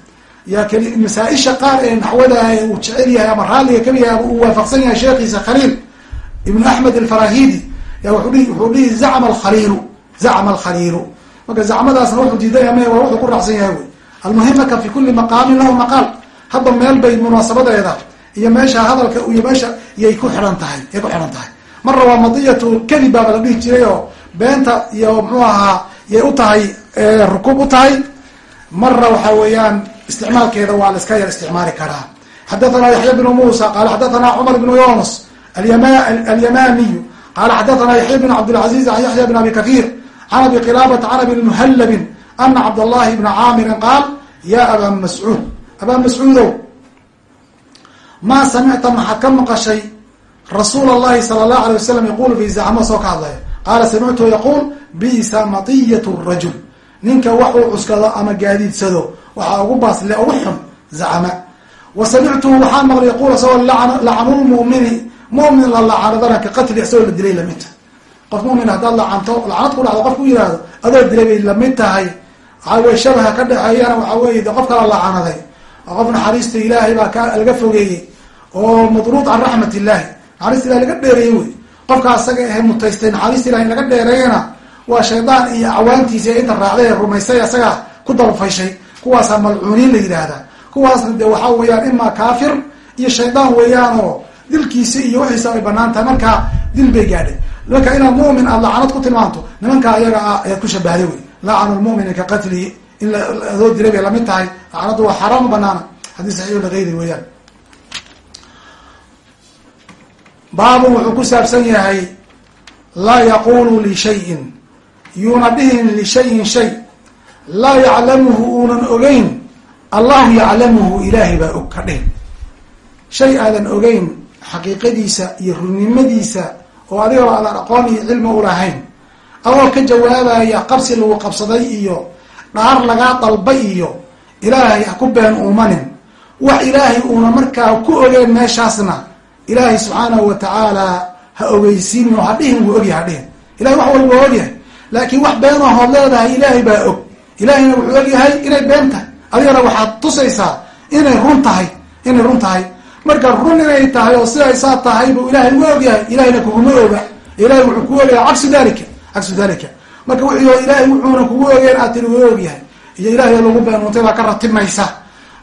Masaaisha qaar ee naxwada uu jecel yahay ama raalliga ka mid yahay uu waafaqsan yahay sheekhiisa khaliil ibn axmed alfarahidi ya wuxuu dhihi zacma alkhaliilu zacma alkhaliilu. Marka zacmadaasna wuxuu diiday ama waa wuxuu ku raacsan yahay wey. Almuhimaka fi kuli maqaamin lahu maqaal hadba meel bay munaasabadeeda iyo meesha hadalka iyo meesha iyay ku xihan tahay yay ku xihan tahay. Marna waa madiyatu kadib baaba la dhihi jiray oo beenta iyo muxuu ahaa yay u tahay rukuub u tahay. Marna waxa weeyaan isticmaalkeeda waa la iska yar isticmaali karaa. Xadathana yaxya bnu musa qala xadathana cumar bnu yunus alyamaniyu qala xadathana yaxya bn cabdilcaziz an yaxya bn abi kathir can abi qilaabata can abi muhallabin ana cabdallahi bna caamirin qaal ya aba mascuud abaa mascuudow maa samicta maxaad ka maqashay rasuul allahi sala allahu alay wasalam yaqulu fi zacmo soo ka hadlaya. Qaala samictu yaquul bisa matiyat rajul. Ninka wax uu cuskado ama gaadiidsado waxaa ugu baasle ugu xun zacma wa samictuhu waxaan maqlay yaquul isagoo lacnulmumini mumin la lacanadana ka qatli isagoo la dilay la mid tahay. Qof mumin haddaad lacanto lacnad ku dhacdo qofku yihahdo adoo dilay bay la mid tahay waxaa weye shabaha ka dhexeeyana waxaa weye de qof lacanaday qof naxariista ilaahay baa ka laga fogeeyey oo madruud can raxmat illahi naxariista ilahi laga dheereeyey wey. Qofka asaga ahe mutaystay naxariista ilahi laga dheereeyana waa shaydaan iyo acwaantiisa inta raacday ee rumaysay asagaa ku dabafayshay kuwaasaa malcuuniin la yidhaahdaa kuwaasna de waxaa weeyaan imaa kaafir iyo shaydaan weeyaan oo dilkiisi iyo wixiisa ay bannaan tahay. Markaa dil bay gaadhay. Marka inaad mumin aad lacanad ku tilmaanto nimanka ayaga ah ayaad ku shabahday wey. Lacanu lmumini ka qatlihi in adoo dilay bay la mid tahay. Lacanaddu waa xaraam banaana haddii saxiix lagayri weeyaan. Baabun wuxuu ku saabsan yahay laa yaqulu lishayin yuuna dhihin lishayin shay. Laa yaclamuhu uunan ogeyn. Allahu yaclamuhu ilaahay baa og ka dhihin shay aadan ogeyn xaqiiqadiisa iyo runnimadiisa oo adigaba aadan aqoon iyo cilmi ulahayn adoo ka jawaabaya qabsi lagu qabsaday iyo dhaar lagaa dalbay iyo ilaahay ha ku been uumanin. Wax ilaahay uuna markaa ku ogeen meeshaasna ilaahay subxaanahu wa tacaala ha ogeysiinin oo hadhihin wuu ogyahay hadhihin ilahay wax walba ogyahay. Laakiin wax been ahood leedahay ilaahay baa og. Ilaahayna wuxuu ogyahay inay been tahay. Adigana waxaad tusaysaa inay run tahay inay run tahay. Marka run inay tahay oo siday saa tahay buu ilaahay u ogyahay. Ilahayna kuguma oga. Ilahay wuxuu ku ogyahay cagsu dalika cagsu dalika marka w ilaahay wuxuuna kugu ogeen aad tiri waa ogyahay. Iyo ilahay lagu beenuntay baa ka ratibmaysa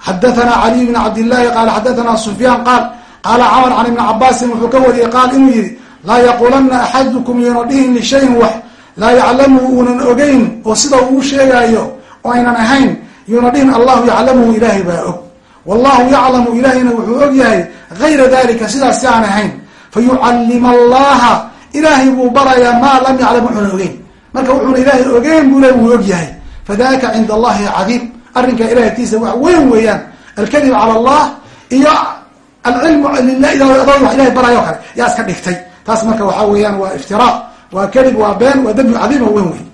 xadathana caliy bn cabdillahi qaala xadathana sufyaan qaal qaala camar can ibni cabaasin wuxuu ka wariyey qaal inuu yihi laa yaqulana axadukum yuuna dhihin lishayin wax laa yaclamu uunan ogeyn oo sida uu sheegaayo oo aynan ahayn yuuna dhihin allahu yaclamuhu ilaahay baa og. Wallahu yaclamu ilahayna wuxuu og yahay gayra dalika sidaas si aan ahayn. Fa yucallima allaha ilaahay buu barayaa maa lam yaclam wuxuuna ogeyn marka wuxuuna ilaahay ogeyn buu le wuu og yahay fadaka cinda allahi cadiim. Arrinka ilahay agtiisa wax weyn weeyaan. Alkadib cala allah iyo alcilmu lilah adoo wax ilahay barayo kale. Yaa iska dhigtay. Taas marka waxaa weeyaan waa iftiraa waa kadib waa been waa dembi cadiim oo weyn wey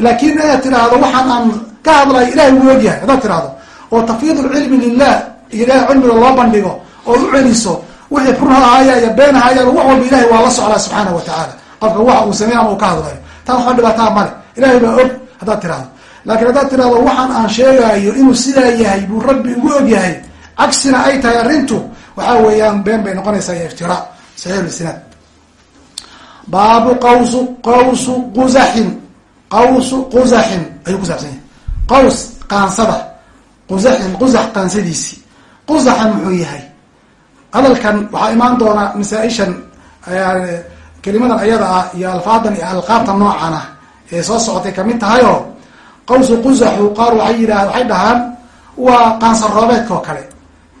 laakin inaad tiraahdo waxaan aan ka hadlayo ilahay wuu og yahay haddaad tiraahdo oo tafwiid lcilmi lilah iyo ilahay cilmiga loo bandhigo oo u celiso wixii run ahaaya iyo been ahaaya wax walba ilahay waa la socdaa subxaana wa tacaala qofka waxa uu sameey ama uu ka hadlayo taa waxba dhibaataa male. Ilahay baa og haddaad tirahdo laakiin haddaad tirahdo waxaan aan sheegaayo inuu sidaa yahay buu rabbi ugu og yahay. Cagsina ay tahay arrintu waxaa weeyaan been bay noqonaysaa iyo iftiraa saxiix lisnaad baabu qawsu qawsu quzaxin qawsu quzaxin ayuu ku saabsan yahay. Qaws qaansada. Quzaxin quzax qaansadiisii quzaxan muxuu yahay? Hadalkan waxaa imaan doona masaa-ishan kelimadan ayada ah iyo alfaadan iyo alqaabta noocan ah ee soo socotay ka mid tahay oo qawsu quzaxu qaar waxay yidhah waxay dhahaan waa qaansan roobeedka oo kale.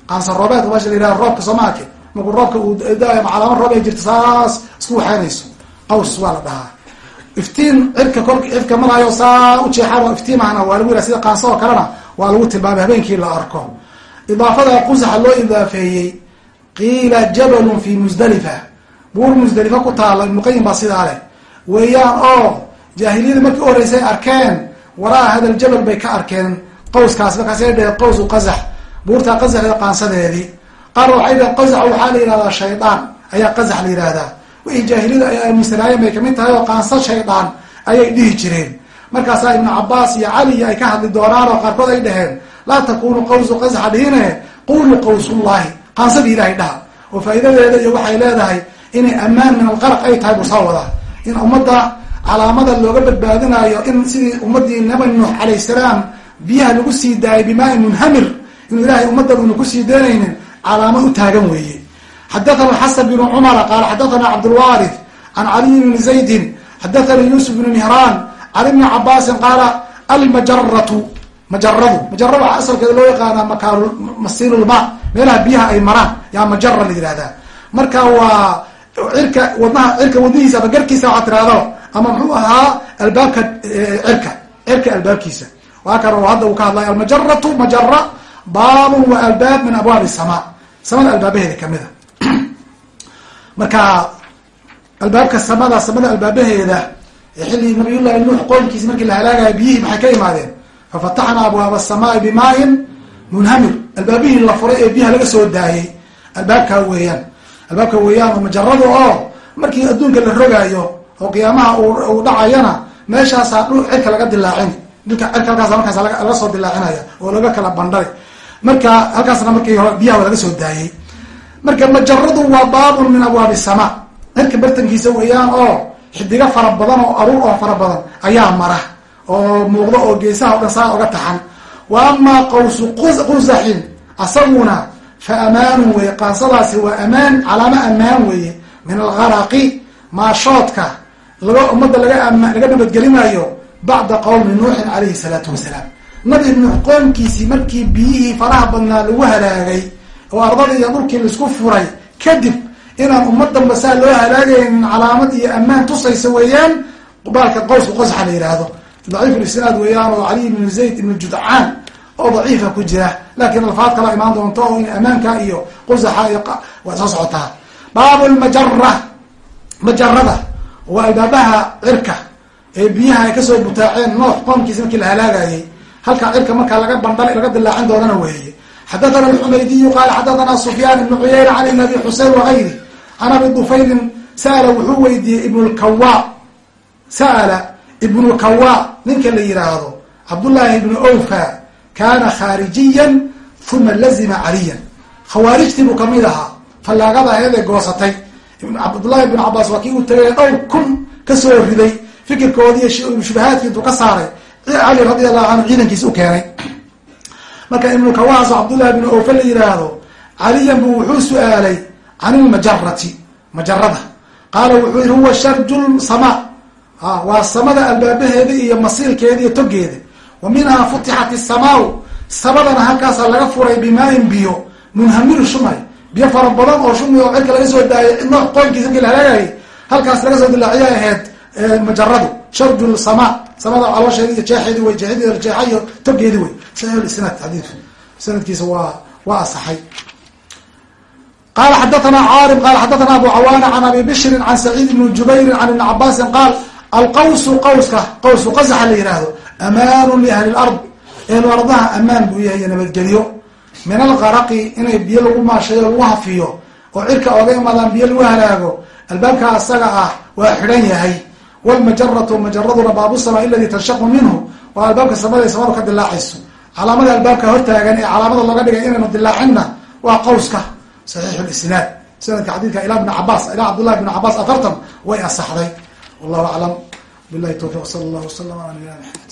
Qaansan roobeedka meesha la yidhaha roobka soomaalka markuu roobka uu da calaamo roob ay jirta saas isku waxaynayso qaws waa la dhahaa. Iftiin cirka kol cirka maraayo saa u jeexaan iftiimahna waa lagu yidhaha sida qaansa oo kalena waa lagu tilmaamay habeenkii la arko. Idaafada qusaxa loo idaafeeyey qiila jabalun fi musdalifa buur musdalifa ku taala ibnuqayim baa sidaa leh. Weeyaan oo jaahiliyada markii u horreysay arkeen waraa hadal jabal bay ka arkeen qawskaas. Markaasay dheheen qawsu qazax. Buurtaa qazaxda qaansadeedii. Qaar waxay dheheen qazax waxaa la yihahdaa shaydaan ayaa qazax la yihahdaa wixii jaahiliyada ay aaminsanaayeen bay ka mid tahay oo qaansa shaydaan ayay dhihi jireen. Markaasaa ibnu cabaas iyo cali ay ka hadli doonaan oo qaarkood ay dhaheen laa takunu qawsu qazaxa dhihine qulu qawsullahi qaansadii ilahay dhaha. Oo faa'iidadeeda iyo waxay leedahay inay ammaan min alqaraq ay tahay buu soo wadaa. In ummadda calaamada looga badbaadinayo in sidii ummadii nabi nuux calayh salaam biyaha lagu sii daayay bimaain munhamir inuu ilahay ummaddan una ku sii daynaynin calaamo u taagan weeye. Xadathana xasan bnu cumara qaala xadathana cabdulwaarith can caliy bni zaydin xadathani yuusuf bnu mihraan can ibni cabaasin qaala almajaratu majaradu majara waxaa asalkeeda loo yaqaanaa makaanu masiilulma meelaha biyaha ay maraan yaa majara la yihahdaa marka waa cirka wadnaha cirka wadnihiisa ama garkiisa waxaa tirahdo ama muxuu ahaa albaabka cirka cirka albaabkiisa. Waa kan hadda uu ka hadlay almajaratu majara baabun wa albaab min abwaabi samaa samada albaabaheeda kamida [clears throat] marka albaabka samada samada albaabaheeda xilli nabiyullahi nuux qoomkiisi markii la halaagaya biyihii maxay ka imaadeen fafataxnaa abwaaba asamaai bimaain munhamir. Albaabihii la furay ee biyaha laga soo daayay albaabkaa weeyaan albaabka weeyaan oo majaradu oo markii adduunka la rogaayo oo qiyaamaha uu dhacayana meeshaasaa dhul cirka laga dilaacin. Dhulka cirka halkaas markaas laga soo dilaacinaya oo laga kala bandhay. Marka halkaasna markii hore biyaha laga soo daayay marka majaradu waa baabun min abwaabi samaa cirka bartankiisa weeyaan oo xidigo fara badan oo aruur oo fara badan ayaa mara oo muuqdo oo geesaha o dhan saa oga taxan. Wa amaa qawsu qusaxin asaguna fa amaanun weye qaansadaasi waa amaan calaamo ammaan weeye min algaraqi maashoodka laga ummadda laga laga nabadgelinayo bacda qowmi nuuxin calayhi salaatu wasalaam. Nabi nuux qoomkiisii markii biyihii faraha badnaa lagu halaagay oo ardadii iyo dhulkii la isku furay kadib inaan ummadanba saa loo halaagaynin calaamad iyo ammaan tusaysa weeyaan baalka qawsku qosaxa la yihahdo daciif isnaad weeyaan oo cali ibnu zayd ibnu judcaan oo daciifa ku jira. Laakiin alfaad kala imaan doonto oo in amaanka iyo qusaxa iyo waa soo socotaa. Baabu lmajara majarada waa albaabaha cirka ee biyaha ay ka soo butaaceen noox qoomkiisa markii la halaagayay halkaa cirka markaa laga bandha laga dilaacin doonana weeye. Xadathana alxumaydiyu qaala xadathana sufyaan ibnu cuyayna can ibn abi xusein wagayri can abi dufayrin sa'ala wuxuu weydiiyey ibn lkawa sa'ala ibnu lkawa ninka la yihaahdo cabdullaahi ibnu awfa kaana khaarijiyan uma lazima caliyan khawaarijtii buu ka mid ahaa fallaagada ayadee goosatay. Cabdullahi ibnu cabaas waa kii uu tagay dhowr kun ka soo riday fikirkoodii shubahaadkii intuu ka saaray. Cali radi allahu canhu ciidankiisa u keenay. Marka ibnu kawaas cabdullahi ibnu awfa la yihaahdo caliyan buu wuxuu su'aalay can ilmajarati majarada qaala wuxuu yihi huwa sharju sama. Waa samada albaabaheeda iyo masiilkeeda iyo togeeda wa minhaa futixat isamaau samadana halkaasaa laga furay bimaain biyo munhamiru shumay biyo fara badan oo shumi oo cirka laga soo daayay nooc qoonkiisa markii la halkaas laga soo dilaaciya ahayd majaradu sharju sama samada caloosheedi iyo jeexeedi wey jeexeedi jeexa iyo togeedi wey saxiix isnaad xadiidku sanadkiisa waa waa asaxay qala xadathana caarim qala xadathana abu cawaana can abi bishrin can saciid ibni jubayrin can ibni cabaasin qaal alqawsu qawska qawsu qasaxa la yihahdo amaanu liahli lard ehlu ardaha amaan buu yahay iyo nabadgelyo. Min algaraqi inay biyo lagu maashayo lagu hafiyo oo cirka oga imaadaan biyo lagu halaago albaabka asaga ah waa xidhan yahay. Wlmajaratu majaraduna baabusama iladii tanshaqu minhu waa albaabka samada samadu ka dilaacayso calaamada albaabka hortaagan ee calaamada looga dhigay inaynu dilaacinna waa qawska saxiix lisnaad sanadka xadiidka ila bni cabaas ilaa cabdullahi bni cabaas afartan way asaxday. Wallahu aclam bilahi tawfiq sala allah wasalam ala nabiyina maxamed